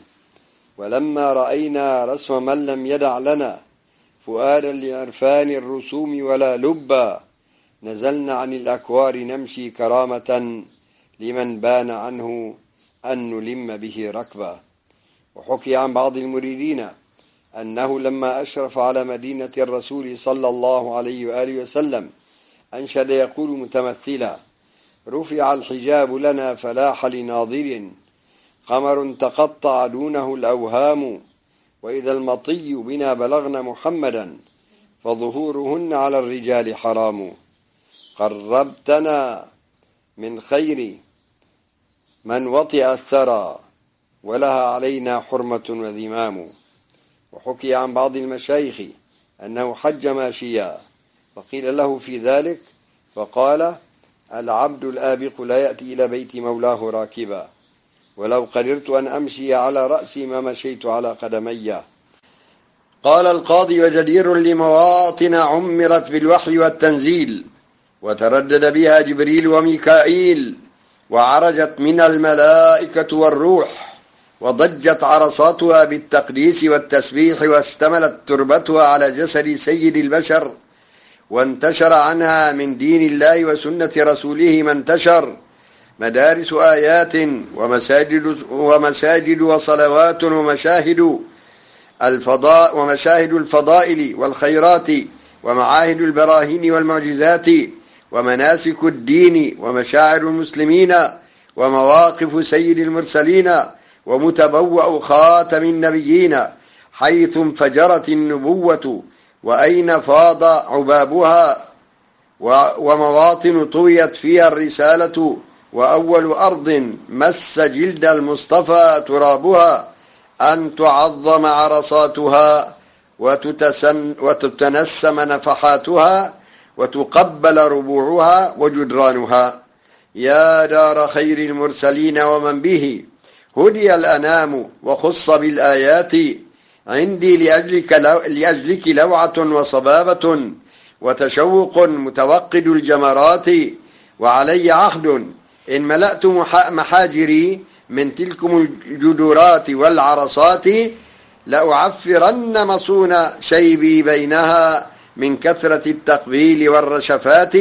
ولما رأينا رسم من لم يدع لنا فؤادا لعرفان الرسوم ولا لبا نزلنا عن الأكوار نمشي كرامة لمن بان عنه أن نلم به ركبا. وحكي عن بعض المريدين أنه لما أشرف على مدينة الرسول صلى الله عليه وآله وسلم أنشد يقول متمثلا رفع الحجاب لنا فلاح لناظر قمر تقطع دونه الأوهام وإذا المطي بنا بلغن محمدا فظهورهن على الرجال حرام. قربتنا من خير من وطئ الثرى ولها علينا حرمة وذمام. وحكي عن بعض المشايخ أنه حج ماشيا فقيل له في ذلك فقال العبد الآبق لا يأتي إلى بيت مولاه راكبا ولو قدرت أن أمشي على رأسي ما مشيت على قدمي. قال القاضي وجدير لمواطن عمرت بالوحي والتنزيل وتردد بها جبريل وميكائيل وعرجت من الملائكة والروح. وضجت عرصاتها بالتقديس والتسبيح واشتملت تربتها على جسد سيد البشر وانتشر عنها من دين الله وسنة رسوله ما انتشر مدارس آيات ومساجد, ومساجد وصلوات ومشاهد الفضاء ومشاهد الفضائل والخيرات ومعاهد البراهين والمعجزات ومناسك الدين ومشاعر المسلمين ومواقف سيد المرسلين ومتبوأ خاتم النبيين حيث انفجرت النبوة وأين فاض عبابها ومواطن طويت فيها الرسالة وأول أرض مس جلد المصطفى ترابها أن تعظم عرصاتها وتتسن وتتنسم نفحاتها وتقبل ربوعها وجدرانها. يا دار خير المرسلين ومن به. هدي الأنام وخص بالآيات. عندي لأجلك, لو لأجلك لوعة وصبابة وتشوق متوقد الجمرات. وعلي عهد إن ملأت محاجري من تلكم الجدرات والعرصات لأعفرن مصون شيبي بينها من كثرة التقبيل والرشفات.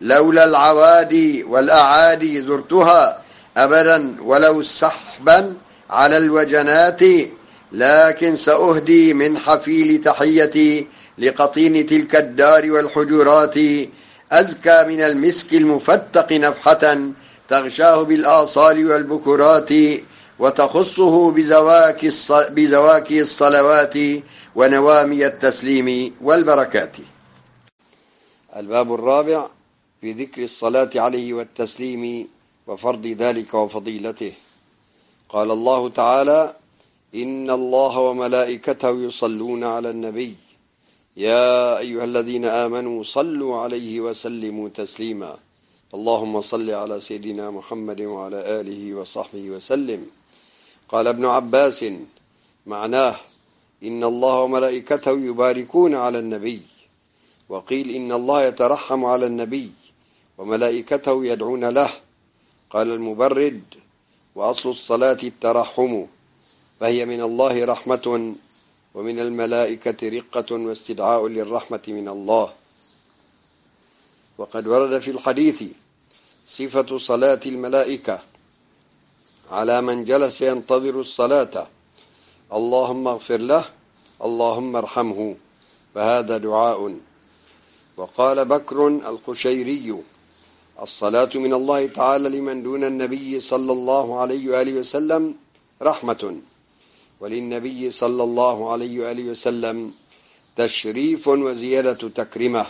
لولا العوادي والأعادي زرتها أبدا ولو سحبا على الوجنات لكن سأهدي من حفيل تحيتي لقطين تلك الدار والحجرات. أزكى من المسك المفتق نفحة تغشاه بالآصال والبكرات وتخصه بزواكي بزواكي الصلوات ونوامي التسليم والبركات. الباب الرابع في ذكر الصلاة عليه والتسليم. وفرض ذلك وفضيلته. قال الله تعالى إن الله وملائكته يصلون على النبي. يا أيها الذين آمنوا صلوا عليه وسلموا تسليما. اللهم صل على سيدنا محمد وعلى آله وصحبه وسلم. قال ابن عباس معناه إن الله وملائكته يباركون على النبي. وقيل إن الله يترحم على النبي وملائكته يدعون له. قال المبرد وأصل الصلاة الترحم فهي من الله رحمة ومن الملائكة رقة واستدعاء للرحمة من الله. وقد ورد في الحديث صفة صلاة الملائكة على من جلس ينتظر الصلاة. اللهم اغفر له اللهم ارحمه فهذا دعاء. وقال بكر القشيري الصلاة من الله تعالى لمن دون النبي صلى الله عليه وآله وسلم رحمة. وللنبي صلى الله عليه وآله وسلم تشريف وزيادة تكرمة.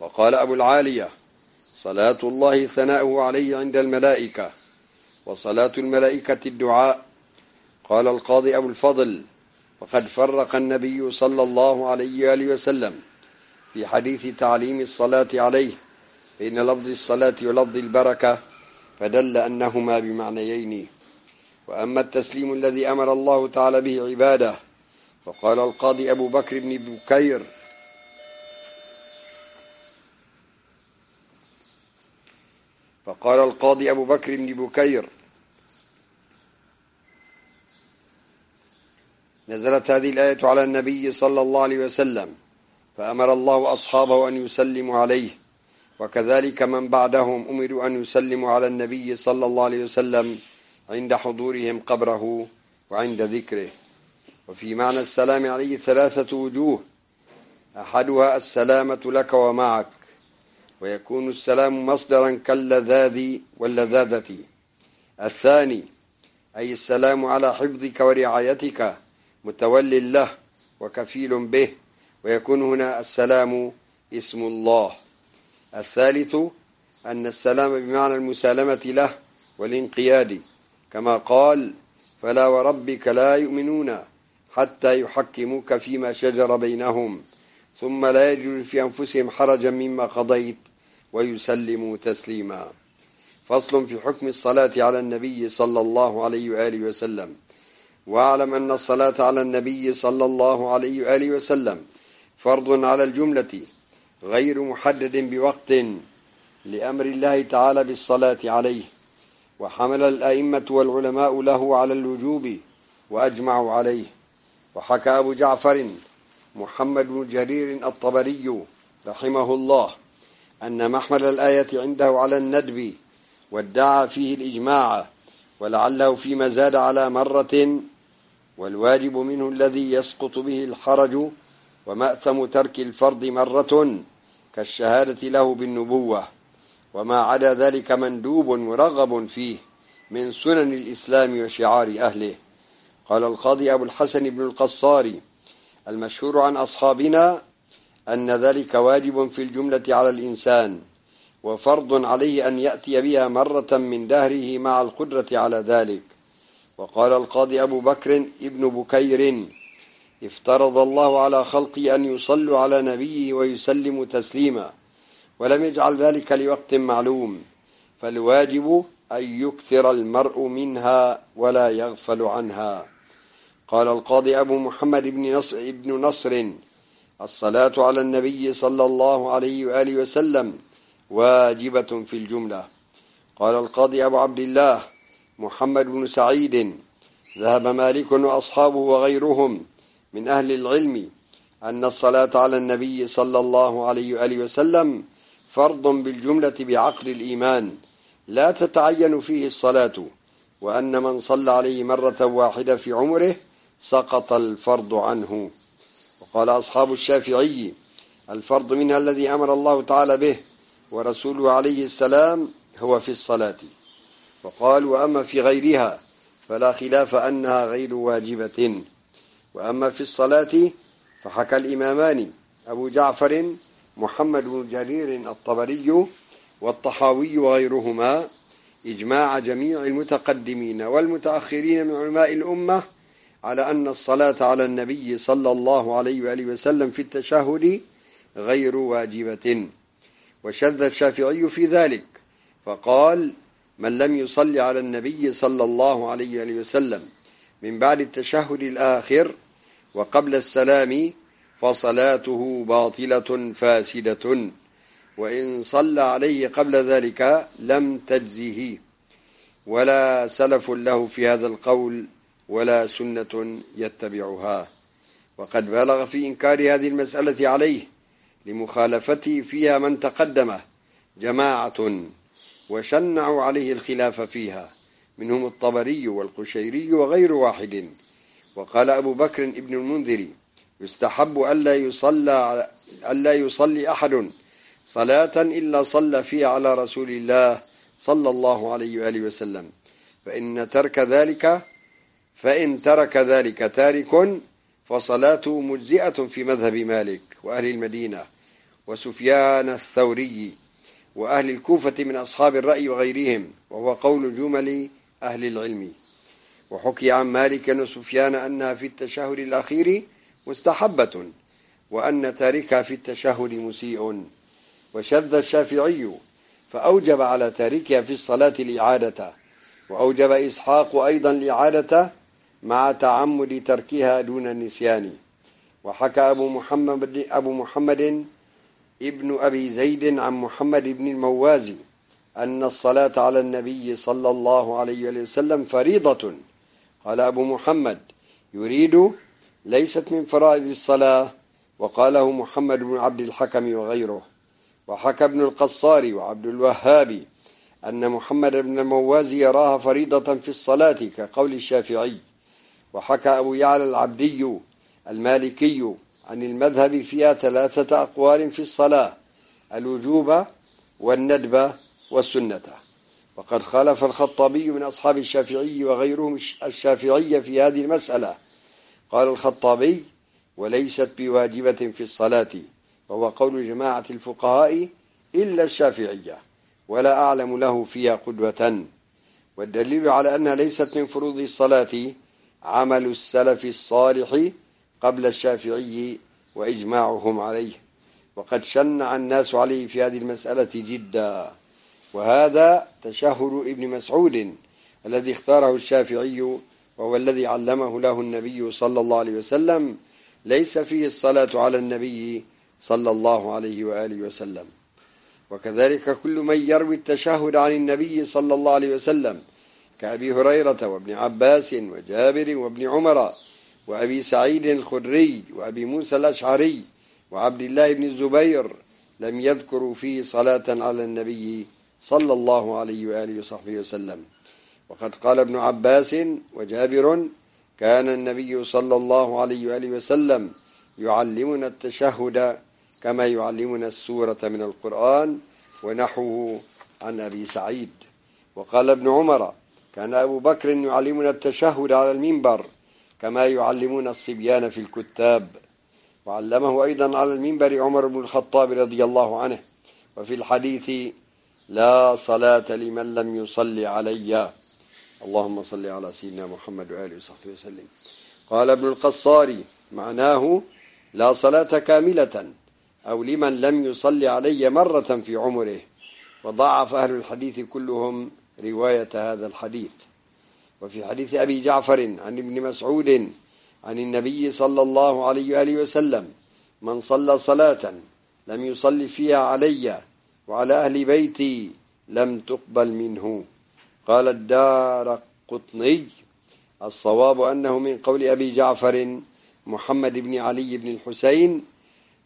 وقال أبو العالية صلاة الله ثناؤه عليه عند الملائكة وصلاة الملائكة الدعاء. قال القاضي أبو الفضل وقد فرق النبي صلى الله عليه وآله وسلم في حديث تعليم الصلاة عليه بين لفظ الصلاة ولفظ البركة فدل أنهما بمعنيين. وأما التسليم الذي أمر الله تعالى به عباده فقال القاضي أبو بكر بن بكير فقال القاضي أبو بكر بن بكير نزلت هذه الآية على النبي صلى الله عليه وسلم فأمر الله أصحابه أن يسلموا عليه. وكذلك من بعدهم أمروا أن يسلموا على النبي صلى الله عليه وسلم عند حضورهم قبره وعند ذكره. وفي معنى السلام عليه ثلاثة وجوه. أحدها السلامة لك ومعك ويكون السلام مصدرا كاللذاذ واللذاذة. الثاني أي السلام على حفظك ورعايتك متول له وكفيل به. ويكون هنا السلام اسم الله. الثالث أن السلام بمعنى المسالمة له والانقياد. كما قال فلا وربك لا يؤمنون حتى يحكموك فيما شجر بينهم ثم لا يجد في أنفسهم حرجا مما قضيت ويسلموا تسليما. فصل في حكم الصلاة على النبي صلى الله عليه وآله وسلم. واعلم أن الصلاة على النبي صلى الله عليه وآله وسلم فرض على الجملة غير محدد بوقت لأمر الله تعالى بالصلاة عليه وحمل الأئمة والعلماء له على الوجوب وأجمعوا عليه. وحكى أبو جعفر محمد بن جرير الطبري رحمه الله أن محمل الآية عنده على الندب وادعى فيه الإجماع ولعله فيما زاد على مرة والواجب منه الذي يسقط به الحرج ومأثم ترك الفرض مرة كالشهادة له بالنبوة وما عدا ذلك مندوب مرغب فيه من سنن الإسلام وشعار أهله. قال القاضي أبو الحسن بن القصاري المشهور عن أصحابنا أن ذلك واجب في الجملة على الإنسان وفرض عليه أن يأتي بها مرة من دهره مع القدرة على ذلك. وقال القاضي أبو بكر ابن بكير افترض الله على خلقه أن يصلوا على نبيه ويسلموا تسليما ولم يجعل ذلك لوقت معلوم. فالواجب أن يكثر المرء منها ولا يغفل عنها. قال القاضي أبو محمد بن نصر, ابن نصر الصلاة على النبي صلى الله عليه وآله وسلم واجبة في الجملة. قال القاضي أبو عبد الله محمد بن سعيد ذهب مالك وأصحابه وغيرهم من أهل العلم أن الصلاة على النبي صلى الله عليه وآله وسلم فرض بالجملة بعقل الإيمان. لا تتعين فيه الصلاة وأن من صلى عليه مرة واحدة في عمره سقط الفرض عنه. وقال أصحاب الشافعي الفرض منها الذي أمر الله تعالى به ورسوله عليه السلام هو في الصلاة. وقال وأما في غيرها فلا خلاف أنها غير واجبة. وأما في الصلاة فحكى الإمامان أبو جعفر محمد بن جرير الطبري والطحاوي وغيرهما إجماع جميع المتقدمين والمتأخرين من علماء الأمة على أن الصلاة على النبي صلى الله عليه وآله وسلم في التشهد غير واجبة. وشذ الشافعي في ذلك فقال من لم يصلي على النبي صلى الله عليه وآله وسلم من بعد التشهد الآخر وقبل السلام فصلاته باطلة فاسدة وإن صلى عليه قبل ذلك لم تجزه. ولا سلف له في هذا القول ولا سنة يتبعها. وقد بلغ في إنكار هذه المسألة عليه لمخالفته فيها من تقدمه جماعة وشنعوا عليه الخلاف فيها منهم الطبري والقشيري وغير واحد. وقال أبو بكر ابن المنذر يستحب ألا يصلى, ألا يصلي أحد صلاة إلا صلى فيها على رسول الله صلى الله عليه وآله وسلم. فإن ترك ذلك فإن ترك ذلك تارك فصلاته مجزئة في مذهب مالك وأهل المدينة وسفيان الثوري وأهل الكوفة من أصحاب الرأي وغيرهم وهو قول جمل أهل العلم. وحكي عن مالك وسفيان أنها في التشهد الأخير مستحبة وأن تاركها في التشهد مسيء. وشذ الشافعي فأوجب على تاركها في الصلاة الإعادة. وأوجب إسحاق أيضا الإعادة مع تعمد تركها دون النسيان. وحكى أبو محمد, أبو محمد ابن أبي زيد عن محمد بن الموازي أن الصلاة على النبي صلى الله عليه وسلم فريضة. قال أبو محمد يريد ليست من فرائض الصلاة وقاله محمد بن عبد الحكم وغيره وحكى ابن القصار وعبد الوهاب أن محمد بن الموازي يراها فريضة في الصلاة كقول الشافعي وحكى أبو يعلى العبدي المالكي عن المذهب فيها ثلاثة أقوال في الصلاة الوجوب والندب والسنة. وقد خالف الخطابي من أصحاب الشافعي وغيرهم الشافعية في هذه المسألة. قال الخطابي وليست بواجبة في الصلاة وهو قول جماعة الفقهاء إلا الشافعية ولا أعلم له فيها قدوة. والدليل على أنها ليست من فروض الصلاة عمل السلف الصالح قبل الشافعي وإجماعهم عليه. وقد شنع الناس عليه في هذه المسألة جدا. وهذا تشهر ابن مسعود الذي اختاره الشافعي وهو الذي علمه له النبي صلى الله عليه وسلم ليس فيه الصلاة على النبي صلى الله عليه وآله وسلم. وكذلك كل من يروي التشهد عن النبي صلى الله عليه وسلم كأبي هريرة وابن عباس وجابر وابن عمر وأبي سعيد الخدري وأبي موسى الأشعري وعبد الله بن الزبير لم يذكروا فيه صلاة على النبي صلى الله عليه وآله وصحبه وسلم. وقد قال ابن عباس وجابر كان النبي صلى الله عليه وآله وسلم يعلمنا التشهد كما يعلمنا السورة من القرآن ونحوه عن أبي سعيد. وقال ابن عمر كان أبو بكر يعلمنا التشهد على المنبر كما يعلمون الصبيان في الكتاب. وعلمه أيضا على المنبر عمر بن الخطاب رضي الله عنه. وفي الحديث لا صلاة لمن لم يصلي علي. اللهم صل على سيدنا محمد وآله وصحبه وسلم. قال ابن القصار معناه لا صلاة كاملة أو لمن لم يصلي علي مرة في عمره. وضعف أهل الحديث كلهم رواية هذا الحديث. وفي حديث أبي جعفر عن ابن مسعود عن النبي صلى الله عليه وآله وسلم من صلى صلاة لم يصلي فيها علي وعلى أهل بيتي لم تقبل منه. قال الدار قطني. الصواب أنه من قول أبي جعفر محمد بن علي بن الحسين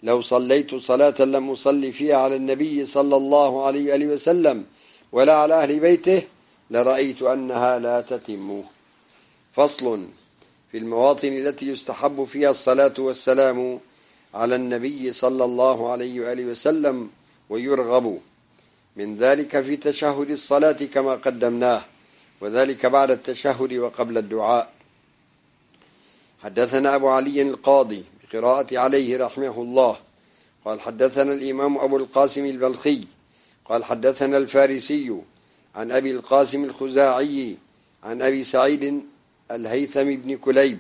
لو صليت صلاة لم أصلي فيها على النبي صلى الله عليه وآله وسلم ولا على أهل بيته لرأيت أنها لا تتم. فصل في المواطن التي يستحب فيها الصلاة والسلام على النبي صلى الله عليه وآله وسلم. ويرغب من ذلك في تشهد الصلاة كما قدمناه وذلك بعد التشهد وقبل الدعاء. حدثنا أبو علي القاضي بقراءة عليه رحمه الله قال حدثنا الإمام أبو القاسم البلخي قال حدثنا الفارسي عن أبي القاسم الخزاعي عن أبي سعيد الهيثم بن كليب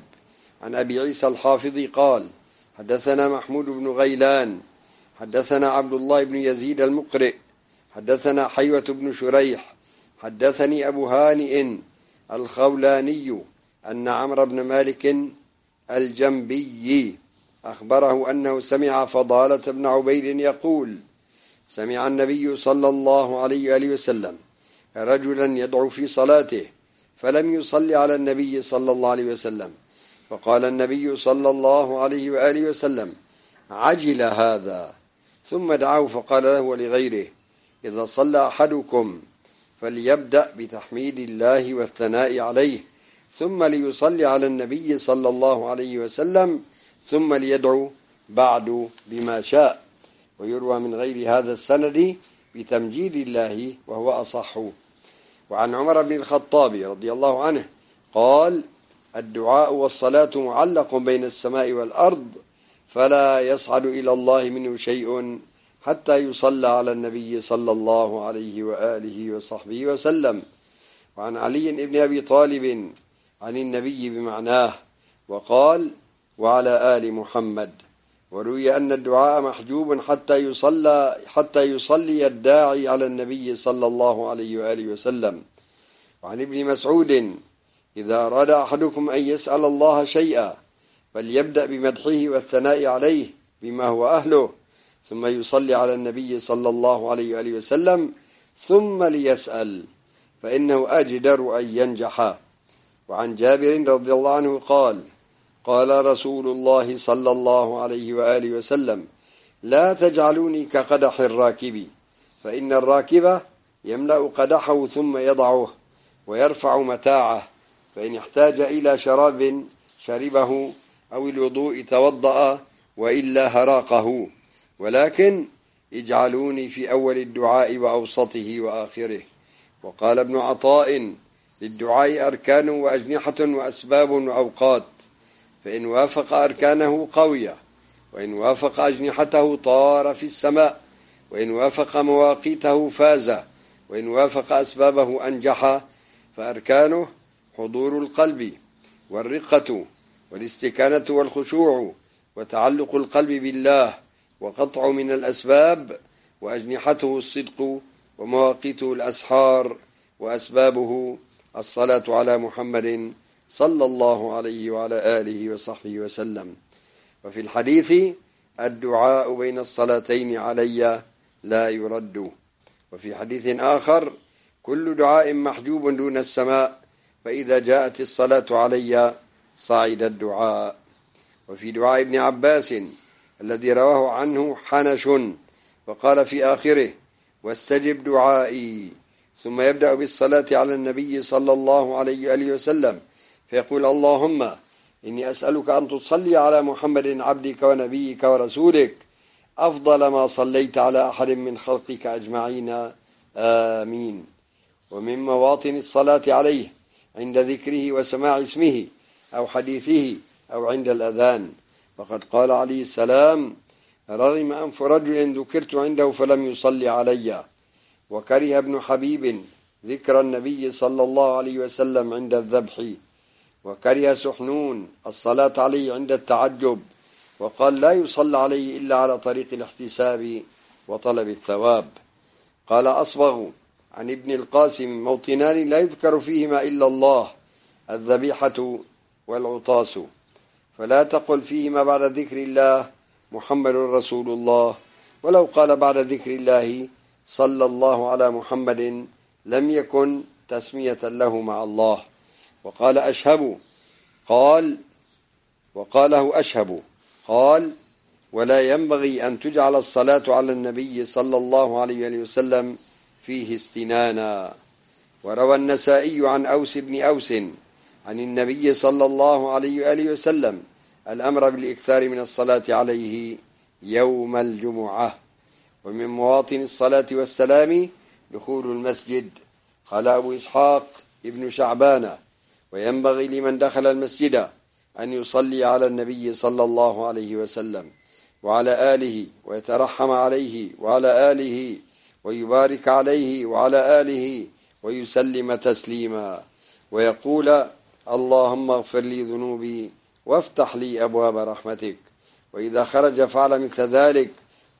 عن أبي عيسى الحافظ قال حدثنا محمود بن غيلان حدثنا عبد الله بن يزيد المقرئ حدثنا حيوة بن شريح حدثني أبو هانئ الخولاني أن عمرو بن مالك الجنبي أخبره أنه سمع فضالة بن عبيد يقول سمع النبي صلى الله عليه وآله وسلم رجلا يدعو في صلاته فلم يصلي على النبي صلى الله عليه وسلم. فقال النبي صلى الله عليه وآله وسلم عجل هذا. ثم دعاه فقال له ولغيره إذا صلى أحدكم فليبدأ بتحميد الله والثناء عليه ثم ليصلي على النبي صلى الله عليه وسلم ثم ليدعو بعد بما شاء. ويروى من غير هذا السند بتمجيد الله وهو أصح. وعن عمر بن الخطاب رضي الله عنه قال الدعاء والصلاة معلق بين السماء والأرض فلا يصعد إلى الله منه شيء حتى يصلى على النبي صلى الله عليه وآله وصحبه وسلم. وعن علي بن أبي طالب عن النبي بمعناه وقال وعلى آل محمد. وروي أن الدعاء محجوب حتى يصلى حتى يصلي الداعي على النبي صلى الله عليه وآله وسلم. وعن ابن مسعود إذا أراد أحدكم أن يسأل الله شيئا فليبدأ بمدحه والثناء عليه بما هو أهله ثم يصلي على النبي صلى الله عليه وآله وسلم ثم ليسأل فإنه أجدر أن ينجح. وعن جابر رضي الله عنه قال قال رسول الله صلى الله عليه وآله وسلم لا تجعلوني كقدح الراكب فإن الراكب يملأ قدحه ثم يضعه ويرفع متاعه فإن احتاج إلى شراب شربه أو الوضوء توضأ وإلا هراقه. ولكن اجعلوني في أول الدعاء وأوسطه وآخره. وقال ابن عطاء للدعاء أركان وأجنحة وأسباب وأوقات. فإن وافق أركانه قوية وإن وافق أجنحته طار في السماء وإن وافق مواقيته فاز وإن وافق أسبابه أنجح فأركانه حضور القلب والرقة والاستكانة والخشوع وتعلق القلب بالله وقطع من الأسباب وأجنحته الصدق ومواقيته الأسحار وأسبابه الصلاة على محمد صلى الله عليه وعلى آله وصحبه وسلم. وفي الحديث الدعاء بين الصلاتين علي لا يرد. وفي حديث آخر كل دعاء محجوب دون السماء فإذا جاءت الصلاة علي صعد الدعاء. وفي دعاء ابن عباس الذي رواه عنه حنش وقال في آخره واستجب دعائي. ثم يبدأ بالصلاة على النبي صلى الله عليه وآله وسلم فيقول اللهم إني أسألك أن تصلي على محمد عبدك ونبيك ورسولك أفضل ما صليت على أحد من خلقك أجمعين. آمين. ومن مواطن الصلاة عليه عند ذكره وسماع اسمه أو حديثه أو عند الأذان. فقد قال عليه السلام رغم أنف رجل ذكرت عنده فلم يصلي علي. وكره ابن حبيب ذكر النبي صلى الله عليه وسلم عند الذبح. وكره سحنون الصلاة عليه عند التعجب. وقال لا يصلى عليه إلا على طريق الاحتساب وطلب الثواب. قال أصبغ عن ابن القاسم موطنان لا يذكر فيهما إلا الله الذبيحة والعطاس. فلا تقل فيهما بعد ذكر الله محمد رسول الله. ولو قال بعد ذكر الله صلى الله على محمد لم يكن تسمية له مع الله. وقال أشهب. قال. وقاله أشهب. قال. ولا ينبغي أن تجعل الصلاة على النبي صلى الله عليه وسلم فيه استنانا. وروى النسائي عن أوس بن أوس عن النبي صلى الله عليه وآله وسلم الأمر بالإكثار من الصلاة عليه يوم الجمعة. ومن مواطن الصلاة والسلام دخول المسجد. قال أبو إسحاق ابن شعبان وينبغي لمن دخل المسجد أن يصلي على النبي صلى الله عليه وسلم وعلى آله ويترحم عليه وعلى آله ويبارك عليه وعلى آله ويسلم تسليما. ويقول اللهم اغفر لي ذنوبي وافتح لي أبواب رحمتك. وإذا خرج فعل مثل ذلك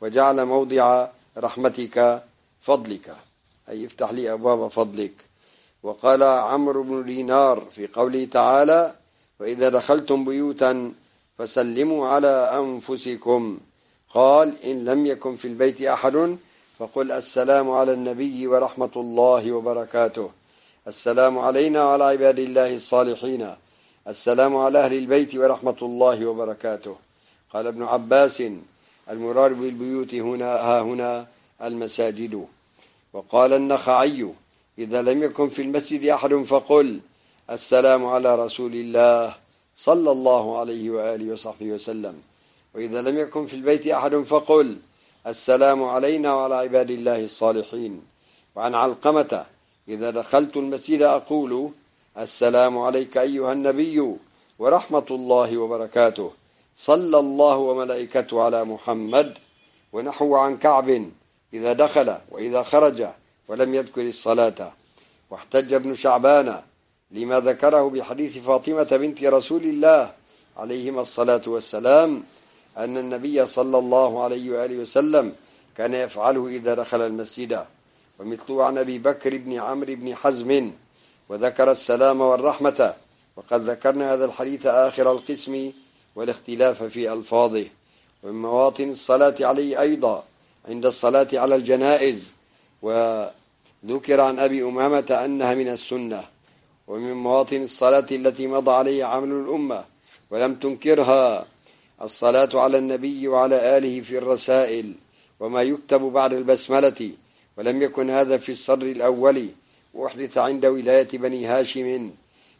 وجعل موضع رحمتك فضلك. أي افتح لي أبواب فضلك. وقال عمرو بن دينار في قوله تعالى وإذا دخلتم بيوتا فسلموا على أنفسكم قال إن لم يكن في البيت أحد فقل السلام على النبي ورحمة الله وبركاته السلام علينا وعلى عباد الله الصالحين. السلام على أهل البيت ورحمة الله وبركاته. قال ابن عباس المراد بالبيوت هنا ها هنا المساجد. وقال النخعي إذا لم يكن في المسجد أحد فقل السلام على رسول الله صلى الله عليه وآله وصحبه وسلم. وإذا لم يكن في البيت أحد فقل السلام علينا وعلى عباد الله الصالحين. وعن علقمة إذا دخلت المسجد أقول السلام عليك أيها النبي ورحمة الله وبركاته. صلى الله وملائكته على محمد ونحو عن كعب إذا دخل وإذا خرج ولم يذكر الصلاة. واحتج ابن شعبان لما ذكره بحديث فاطمة بنت رسول الله عليهما الصلاة والسلام أن النبي صلى الله عليه وآله وسلم كان يفعله إذا دخل المسجد. ومثله عن أبي بكر بن عمرو بن حزم وذكر السلام والرحمة وقد ذكرنا هذا الحديث آخر القسم والاختلاف في ألفاظه. ومن مواطن الصلاة عليه أيضا عند الصلاة على الجنائز وذكر عن أبي أمامة أنها من السنة. ومن مواطن الصلاة التي مضى عليها عمل الأمة ولم تنكرها الصلاة على النبي وعلى آله في الرسائل وما يكتب بعد البسملة ولم يكن هذا في الصر الأول وأحدث عند ولاية بني هاشم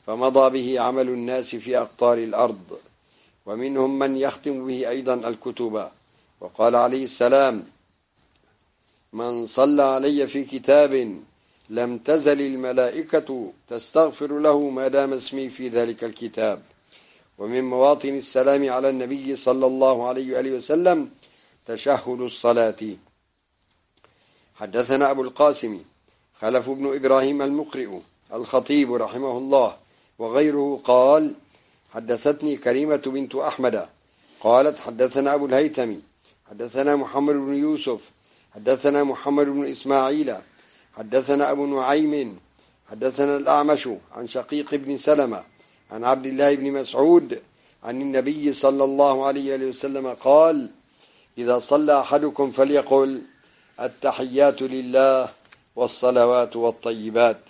فمضى به عمل الناس في أقطار الأرض. ومنهم من يختم به أيضا الكتب. وقال عليه السلام من صلى علي في كتاب لم تزل الملائكة تستغفر له ما دام اسمي في ذلك الكتاب. ومن مواطن السلام على النبي صلى الله عليه وآله وسلم تشهد الصلاة. حدثنا أبو القاسم خلف بن إبراهيم المقرئ الخطيب رحمه الله وغيره قال حدثتني كريمة بنت أحمد قالت حدثنا أبو الهيثم حدثنا محمد بن يوسف حدثنا محمد بن إسماعيل حدثنا أبو نعيم حدثنا الأعمش عن شقيق بن سلمة عن عبد الله بن مسعود عن النبي صلى الله عليه وسلم قال إذا صلى أحدكم فليقل التحيات لله والصلوات والطيبات.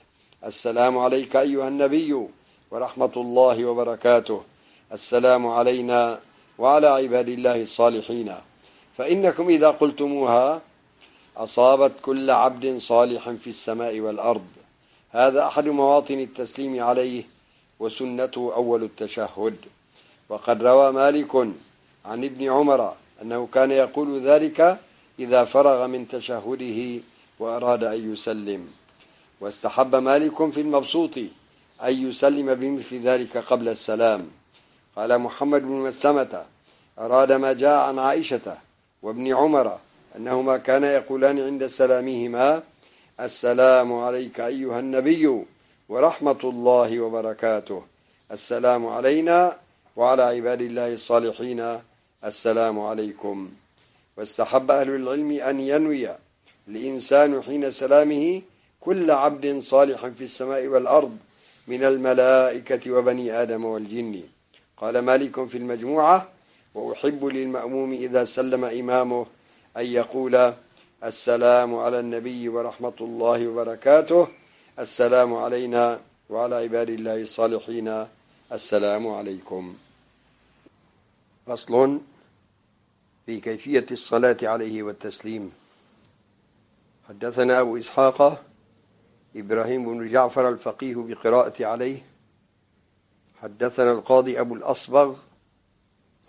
السلام عليك أيها النبي ورحمة الله وبركاته. السلام علينا وعلى عباد الله الصالحين. فإنكم إذا قلتموها أصابت كل عبد صالح في السماء والأرض. هذا أحد مواطن التسليم عليه وسنته أول التشهد. وقد روى مالك عن ابن عمر أنه كان يقول ذلك إذا فرغ من تشهده وأراد أن يسلم. واستحب مالك في المبسوط أن يسلم بمثل ذلك قبل السلام. قال محمد بن مسلمة أراد ما جاء عن عائشة وابن عمر أنهما كانا يقولان عند سلامهما السلام عليك أيها النبي ورحمة الله وبركاته. السلام علينا وعلى عباد الله الصالحين السلام عليكم. واستحب أهل العلم أن ينوي الإنسان حين سلامه كل عبد صالح في السماء والأرض من الملائكة وبني آدم والجن. قال مالك في المجموعة وأحب للمأموم إذا سلم إمامه أن يقول السلام على النبي ورحمة الله وبركاته. السلام علينا وعلى عباد الله الصالحين. السلام عليكم. فصل. في كيفية الصلاة عليه والتسليم. حدثنا أبو إسحاق إبراهيم بن جعفر الفقيه بقراءة عليه. حدثنا القاضي أبو الأصبغ.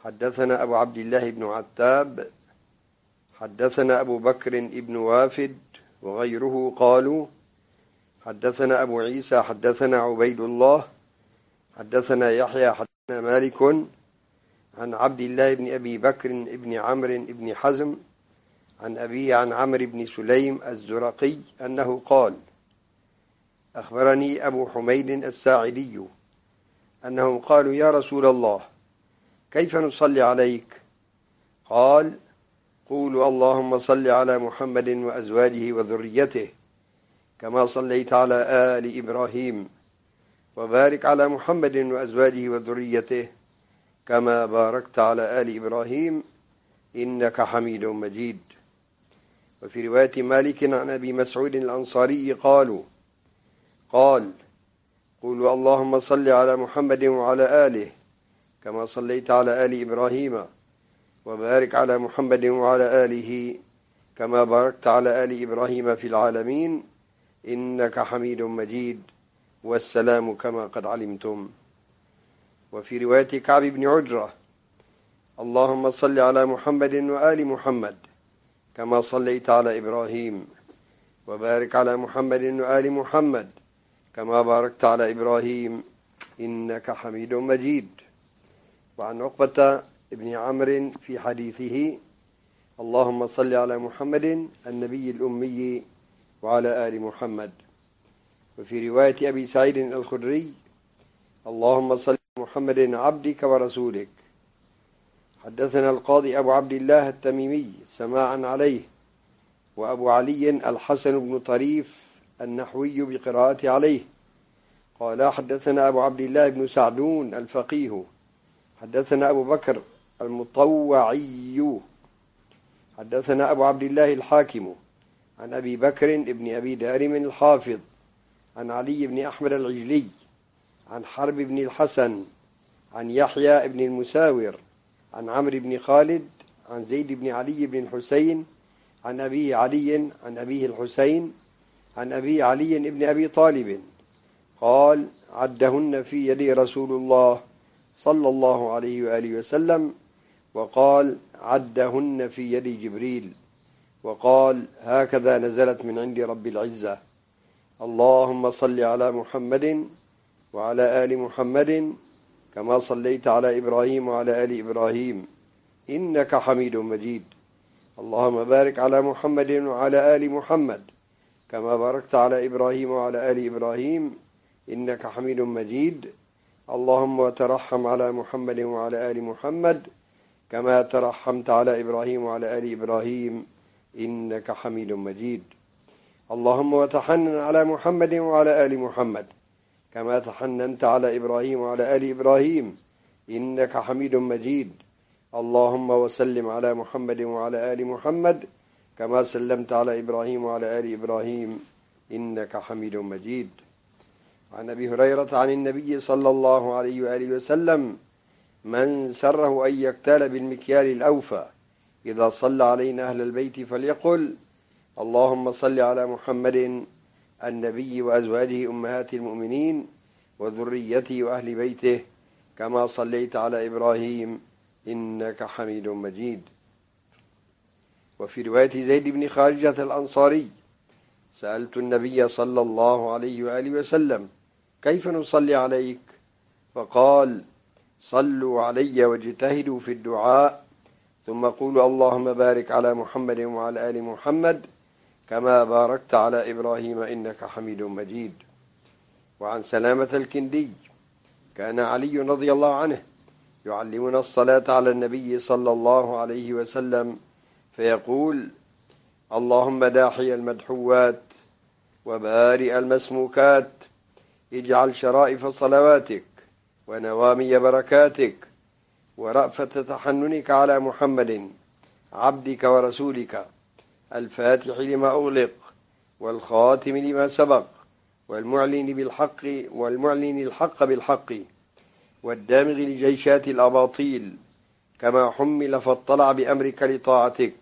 حدثنا أبو عبد الله بن عتاب. حدثنا أبو بكر بن وافد وغيره قالوا حدثنا أبو عيسى حدثنا عبيد الله حدثنا يحيى حدثنا مالك عن عبد الله بن أبي بكر بن عمرو بن حزم عن أبيه عن عمرو بن سليم الزرقي أنه قال أخبرني أبو حميد الساعدي أنهم قالوا يا رسول الله كيف نصلي عليك؟ قال قولوا اللهم صل على محمد وأزواجه وذريته كما صليت على آل إبراهيم وبارك على محمد وأزواجه وذريته. كما باركت على آل إبراهيم إنك حميد مجيد. وفي رواية مالك عن أبي مسعود الأنصاري قالوا قال قولوا اللهم صل على محمد وعلى آله كما صليت على آل إبراهيم وبارك على محمد وعلى آله كما باركت على آل إبراهيم في العالمين. إنك حميد مجيد. والسلام كما قد علمتم. وفي رواية كعب بن عجرة اللهم صل على محمد وآل محمد كما صليت على إبراهيم وبارك على محمد وآل محمد كما باركت على إبراهيم إنك حميد مجيد. وعن عقبة بن عمرو في حديثه اللهم صل على محمد النبي الأمي وعلى آل محمد. وفي رواية أبي سعيد الخدري اللهم صل محمد عبدك ورسولك. حدثنا القاضي أبو عبد الله التميمي سماعا عليه وأبو علي الحسن بن طريف النحوي بقراءة عليه. قال حدثنا أبو عبد الله بن سعدون الفقيه. حدثنا أبو بكر المطوعي. حدثنا أبو عبد الله الحاكم عن أبي بكر ابن أبي دارم الحافظ عن علي بن أحمد العجلي. عن حرب بن الحسن عن يحيى بن المساور عن عمرو بن خالد عن زيد بن علي بن الحسين عن أبيه علي عن أبيه الحسين عن أبي علي بن أبي طالب. قال عدهن في يدي رسول الله صلى الله عليه وآله وسلم وقال عدهن في يد جبريل. وقال هكذا نزلت من عند رب العزة. اللهم صل على محمد وعلى آل محمد كما صليت على إبراهيم وعلى آل إبراهيم. إنك حميد مجيد. اللهم بارك على محمد وعلى آل محمد كما باركت على إبراهيم وعلى آل إبراهيم. إنك حميد مجيد. اللهم وترحم على محمد وعلى آل محمد كما ترحمت على إبراهيم وعلى آل إبراهيم. إنك حميد مجيد. اللهم وتحنن على محمد وعلى آل محمد كما تحننت على إبراهيم وعلى آل إبراهيم إنك حميد مجيد. اللهم وسلم على محمد وعلى آل محمد كما سلمت على إبراهيم وعلى آل إبراهيم إنك حميد مجيد. عن أبي هريرة عن النبي صلى الله عليه وآله وسلم من سره أن يكتال بالمكيال الأوفى إذا صلى علينا أهل البيت فليقل اللهم صل على محمد النبي وأزواجه أمهات المؤمنين وذريته وأهل بيته كما صليت على إبراهيم إنك حميد مجيد. وفي رواية زيد بن خارجة الأنصاري سألت النبي صلى الله عليه وآله وسلم كيف نصلي عليك؟ فقال صلوا علي واجتهدوا في الدعاء. ثم قولوا اللهم بارك على محمد وعلى آل محمد كما باركت على إبراهيم إنك حميد مجيد. وعن سلامة الكندي كان علي رضي الله عنه يعلمنا الصلاة على النبي صلى الله عليه وسلم فيقول اللهم داحي المدحوات وبارئ المسموكات اجعل شرائف صلواتك ونوامي بركاتك ورأفة تحننك على محمد عبدك ورسولك. الفاتح لما أغلق والخاتم لما سبق والمعلن بالحق والمعلن الحق بالحق والدامغ لجيشات الأباطيل كما حمل فاطلع بأمرك لطاعتك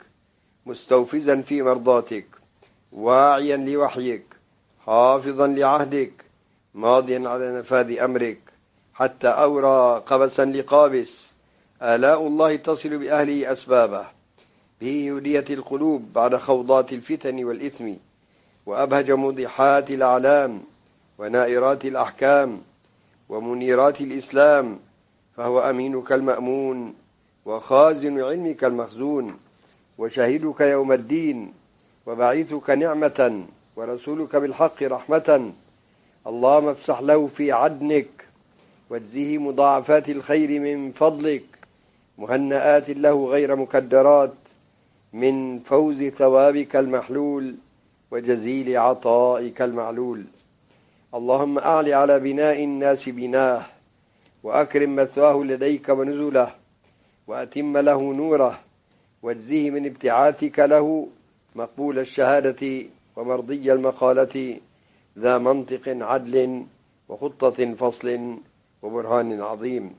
مستوفزا في مرضاتك واعيا لوحيك حافظا لعهدك ماضيا على نفاذ أمرك حتى أورى قبسا لقابس آلاء الله تصل بأهله أسبابه. به هدية القلوب بعد خوضات الفتن والإثم وأبهج موضحات الأعلام ونائرات الأحكام ومنيرات الإسلام فهو أمينك المأمون وخازن علمك المخزون وشهيدك يوم الدين وبعيثك نعمة ورسولك بالحق رحمة. اللهم افسح له في عدنك واجزه مضاعفات الخير من فضلك. مهنآت له غير مكدرات. من فوز ثوابك المحلول وجزيل عطائك المعلول. اللهم أعل على بناء الناس بناه وأكرم مثواه لديك ونزله وأتم له نوره واجزه من ابتعاثك له مقبول الشهادة ومرضي المقالة ذا منطق عدل وخطة فصل وبرهان عظيم.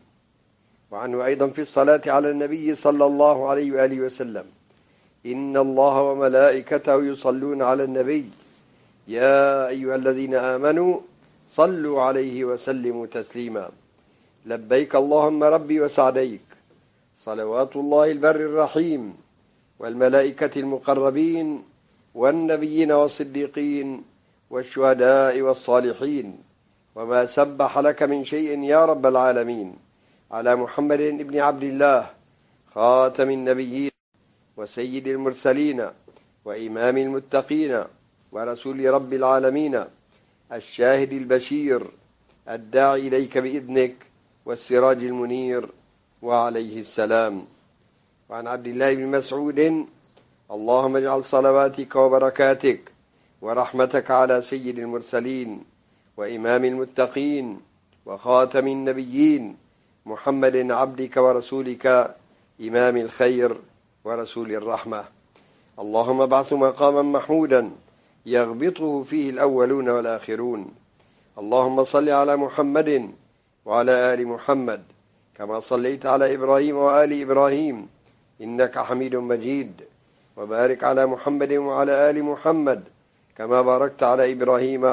وعنه أيضا في الصلاة على النبي صلى الله عليه وآله وسلم. إن الله وملائكته يصلون على النبي. يا أيها الذين آمنوا صلوا عليه وسلموا تسليما. لبيك اللهم ربي وسعديك. صلوات الله البر الرحيم والملائكة المقربين والنبيين والصديقين والشهداء والصالحين. وما سبح لك من شيء يا رب العالمين. على محمد بن عبد الله خاتم النبيين. وسيد المرسلين وإمام المتقين ورسول رب العالمين الشاهد البشير الداعي إليك بإذنك والسراج المنير وعليه السلام. وعن عبد الله بن مسعود اللهم اجعل صلواتك وبركاتك ورحمتك على سيد المرسلين وإمام المتقين وخاتم النبيين محمد عبدك ورسولك إمام الخير ورسول الرحمة. اللهم ابعث مقاما محمودا يغبطه فيه الأولون والآخرون. اللهم صل على محمد وعلى آل محمد كما صليت على إبراهيم وآل إبراهيم. إنك حميد مجيد. وبارك على محمد وعلى آل محمد كما باركت على إبراهيم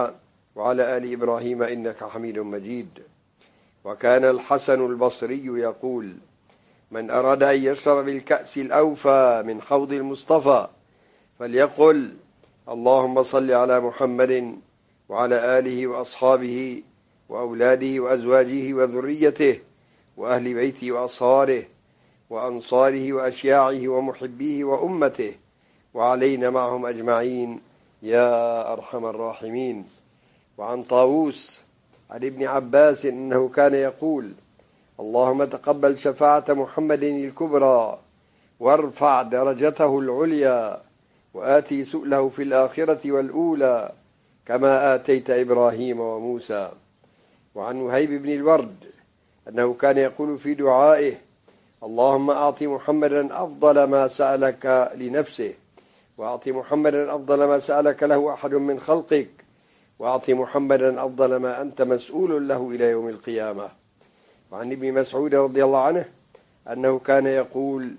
وعلى آل إبراهيم إنك حميد مجيد. وكان الحسن البصري يقول من أراد أن يشرب بالكأس الأوفى من حوض المصطفى فليقل اللهم صل على محمد وعلى آله وأصحابه وأولاده وأزواجه وذريته وأهل بيته وأصهاره وأنصاره وأشياعه ومحبيه وأمته وعلينا معهم أجمعين يا أرحم الراحمين. وعن طاووس عن ابن عباس إنه كان يقول اللهم تقبل شفاعة محمد الكبرى وارفع درجته العليا وآتي سؤله في الآخرة والأولى كما آتيت إبراهيم وموسى. وعن وهيب بن الورد أنه كان يقول في دعائه اللهم أعط محمدا أفضل ما سألك لنفسه وأعط محمدا أفضل ما سألك له أحد من خلقك وأعط محمدا أفضل ما أنت مسؤول له إلى يوم القيامة. وعن ابن مسعود رضي الله عنه أنه كان يقول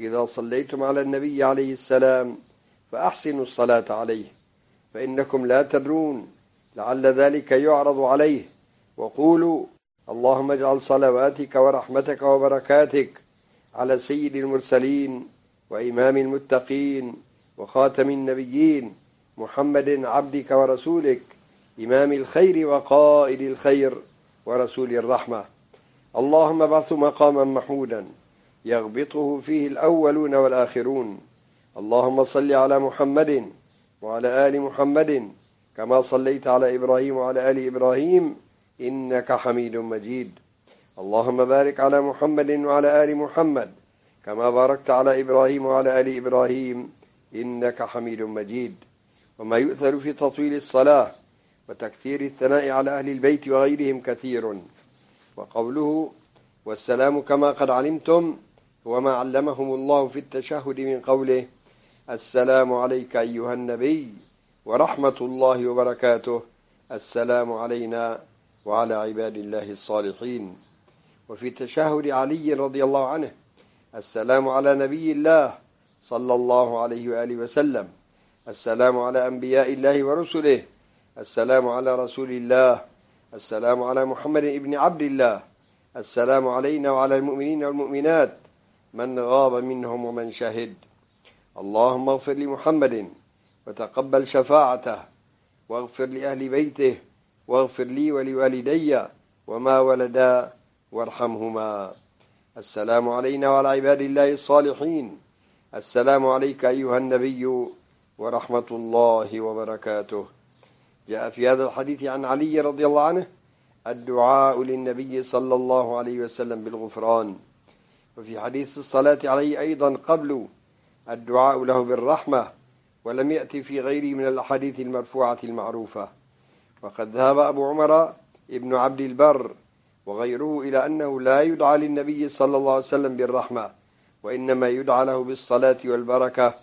إذا صليتم على النبي عليه السلام فأحسنوا الصلاة عليه فإنكم لا تدرون لعل ذلك يعرض عليه وقولوا اللهم اجعل صلواتك ورحمتك وبركاتك على سيد المرسلين وإمام المتقين وخاتم النبيين محمد عبدك ورسولك إمام الخير وقائد الخير ورسول الرحمة. اللهم ابعث مقاما محمودا يغبطه فيه الأولون والآخرون. اللهم صل على محمد وعلى آل محمد كما صليت على إبراهيم وعلى آل إبراهيم إنك حميد مجيد. اللهم بارك على محمد وعلى آل محمد كما باركت على إبراهيم وعلى آل إبراهيم إنك حميد مجيد. وما يؤثر في تطويل الصلاة وتكثير الثناء على أهل البيت وغيرهم كثير. وقوله والسلام كما قد علمتم وما علمهم الله في التشهد من قوله السلام عليك أيها النبي ورحمة الله وبركاته السلام علينا وعلى عباد الله الصالحين. وفي تشهد علي رضي الله عنه السلام على نبي الله صلى الله عليه وآله وسلم السلام على أنبياء الله ورسله السلام على رسول الله السلام على محمد ابن عبد الله. السلام علينا وعلى المؤمنين والمؤمنات. من غاب منهم ومن شهد. اللهم اغفر لمحمد وتقبل شفاعته. واغفر لأهل بيته. واغفر لي ولوالدي وما ولدا وارحمهما. السلام علينا وعلى عباد الله الصالحين. السلام عليك أيها النبي ورحمة الله وبركاته. جاء في هذا الحديث عن علي رضي الله عنه الدعاء للنبي صلى الله عليه وسلم بالغفران. وفي حديث الصلاة عليه أيضا قبل الدعاء له بالرحمة ولم يأتي في غيره من الأحاديث المرفوعة المعروفة. وقد ذهب أبو عمر ابن عبد البر وغيره إلى أنه لا يدعى للنبي صلى الله عليه وسلم بالرحمة وإنما يدعى له بالصلاة والبركة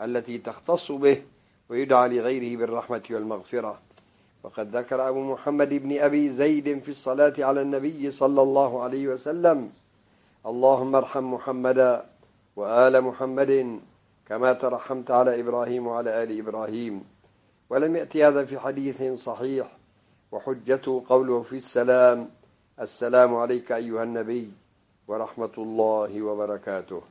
التي تختص به ويدعى لغيره بالرحمة والمغفرة. وقد ذكر أبو محمد بن أبي زيد في الصلاة على النبي صلى الله عليه وسلم اللهم ارحم محمدا وآل محمد كما ترحمت على إبراهيم وعلى آل إبراهيم. ولم يأتي هذا في حديث صحيح وحجته قوله في السلام السلام عليك أيها النبي ورحمة الله وبركاته.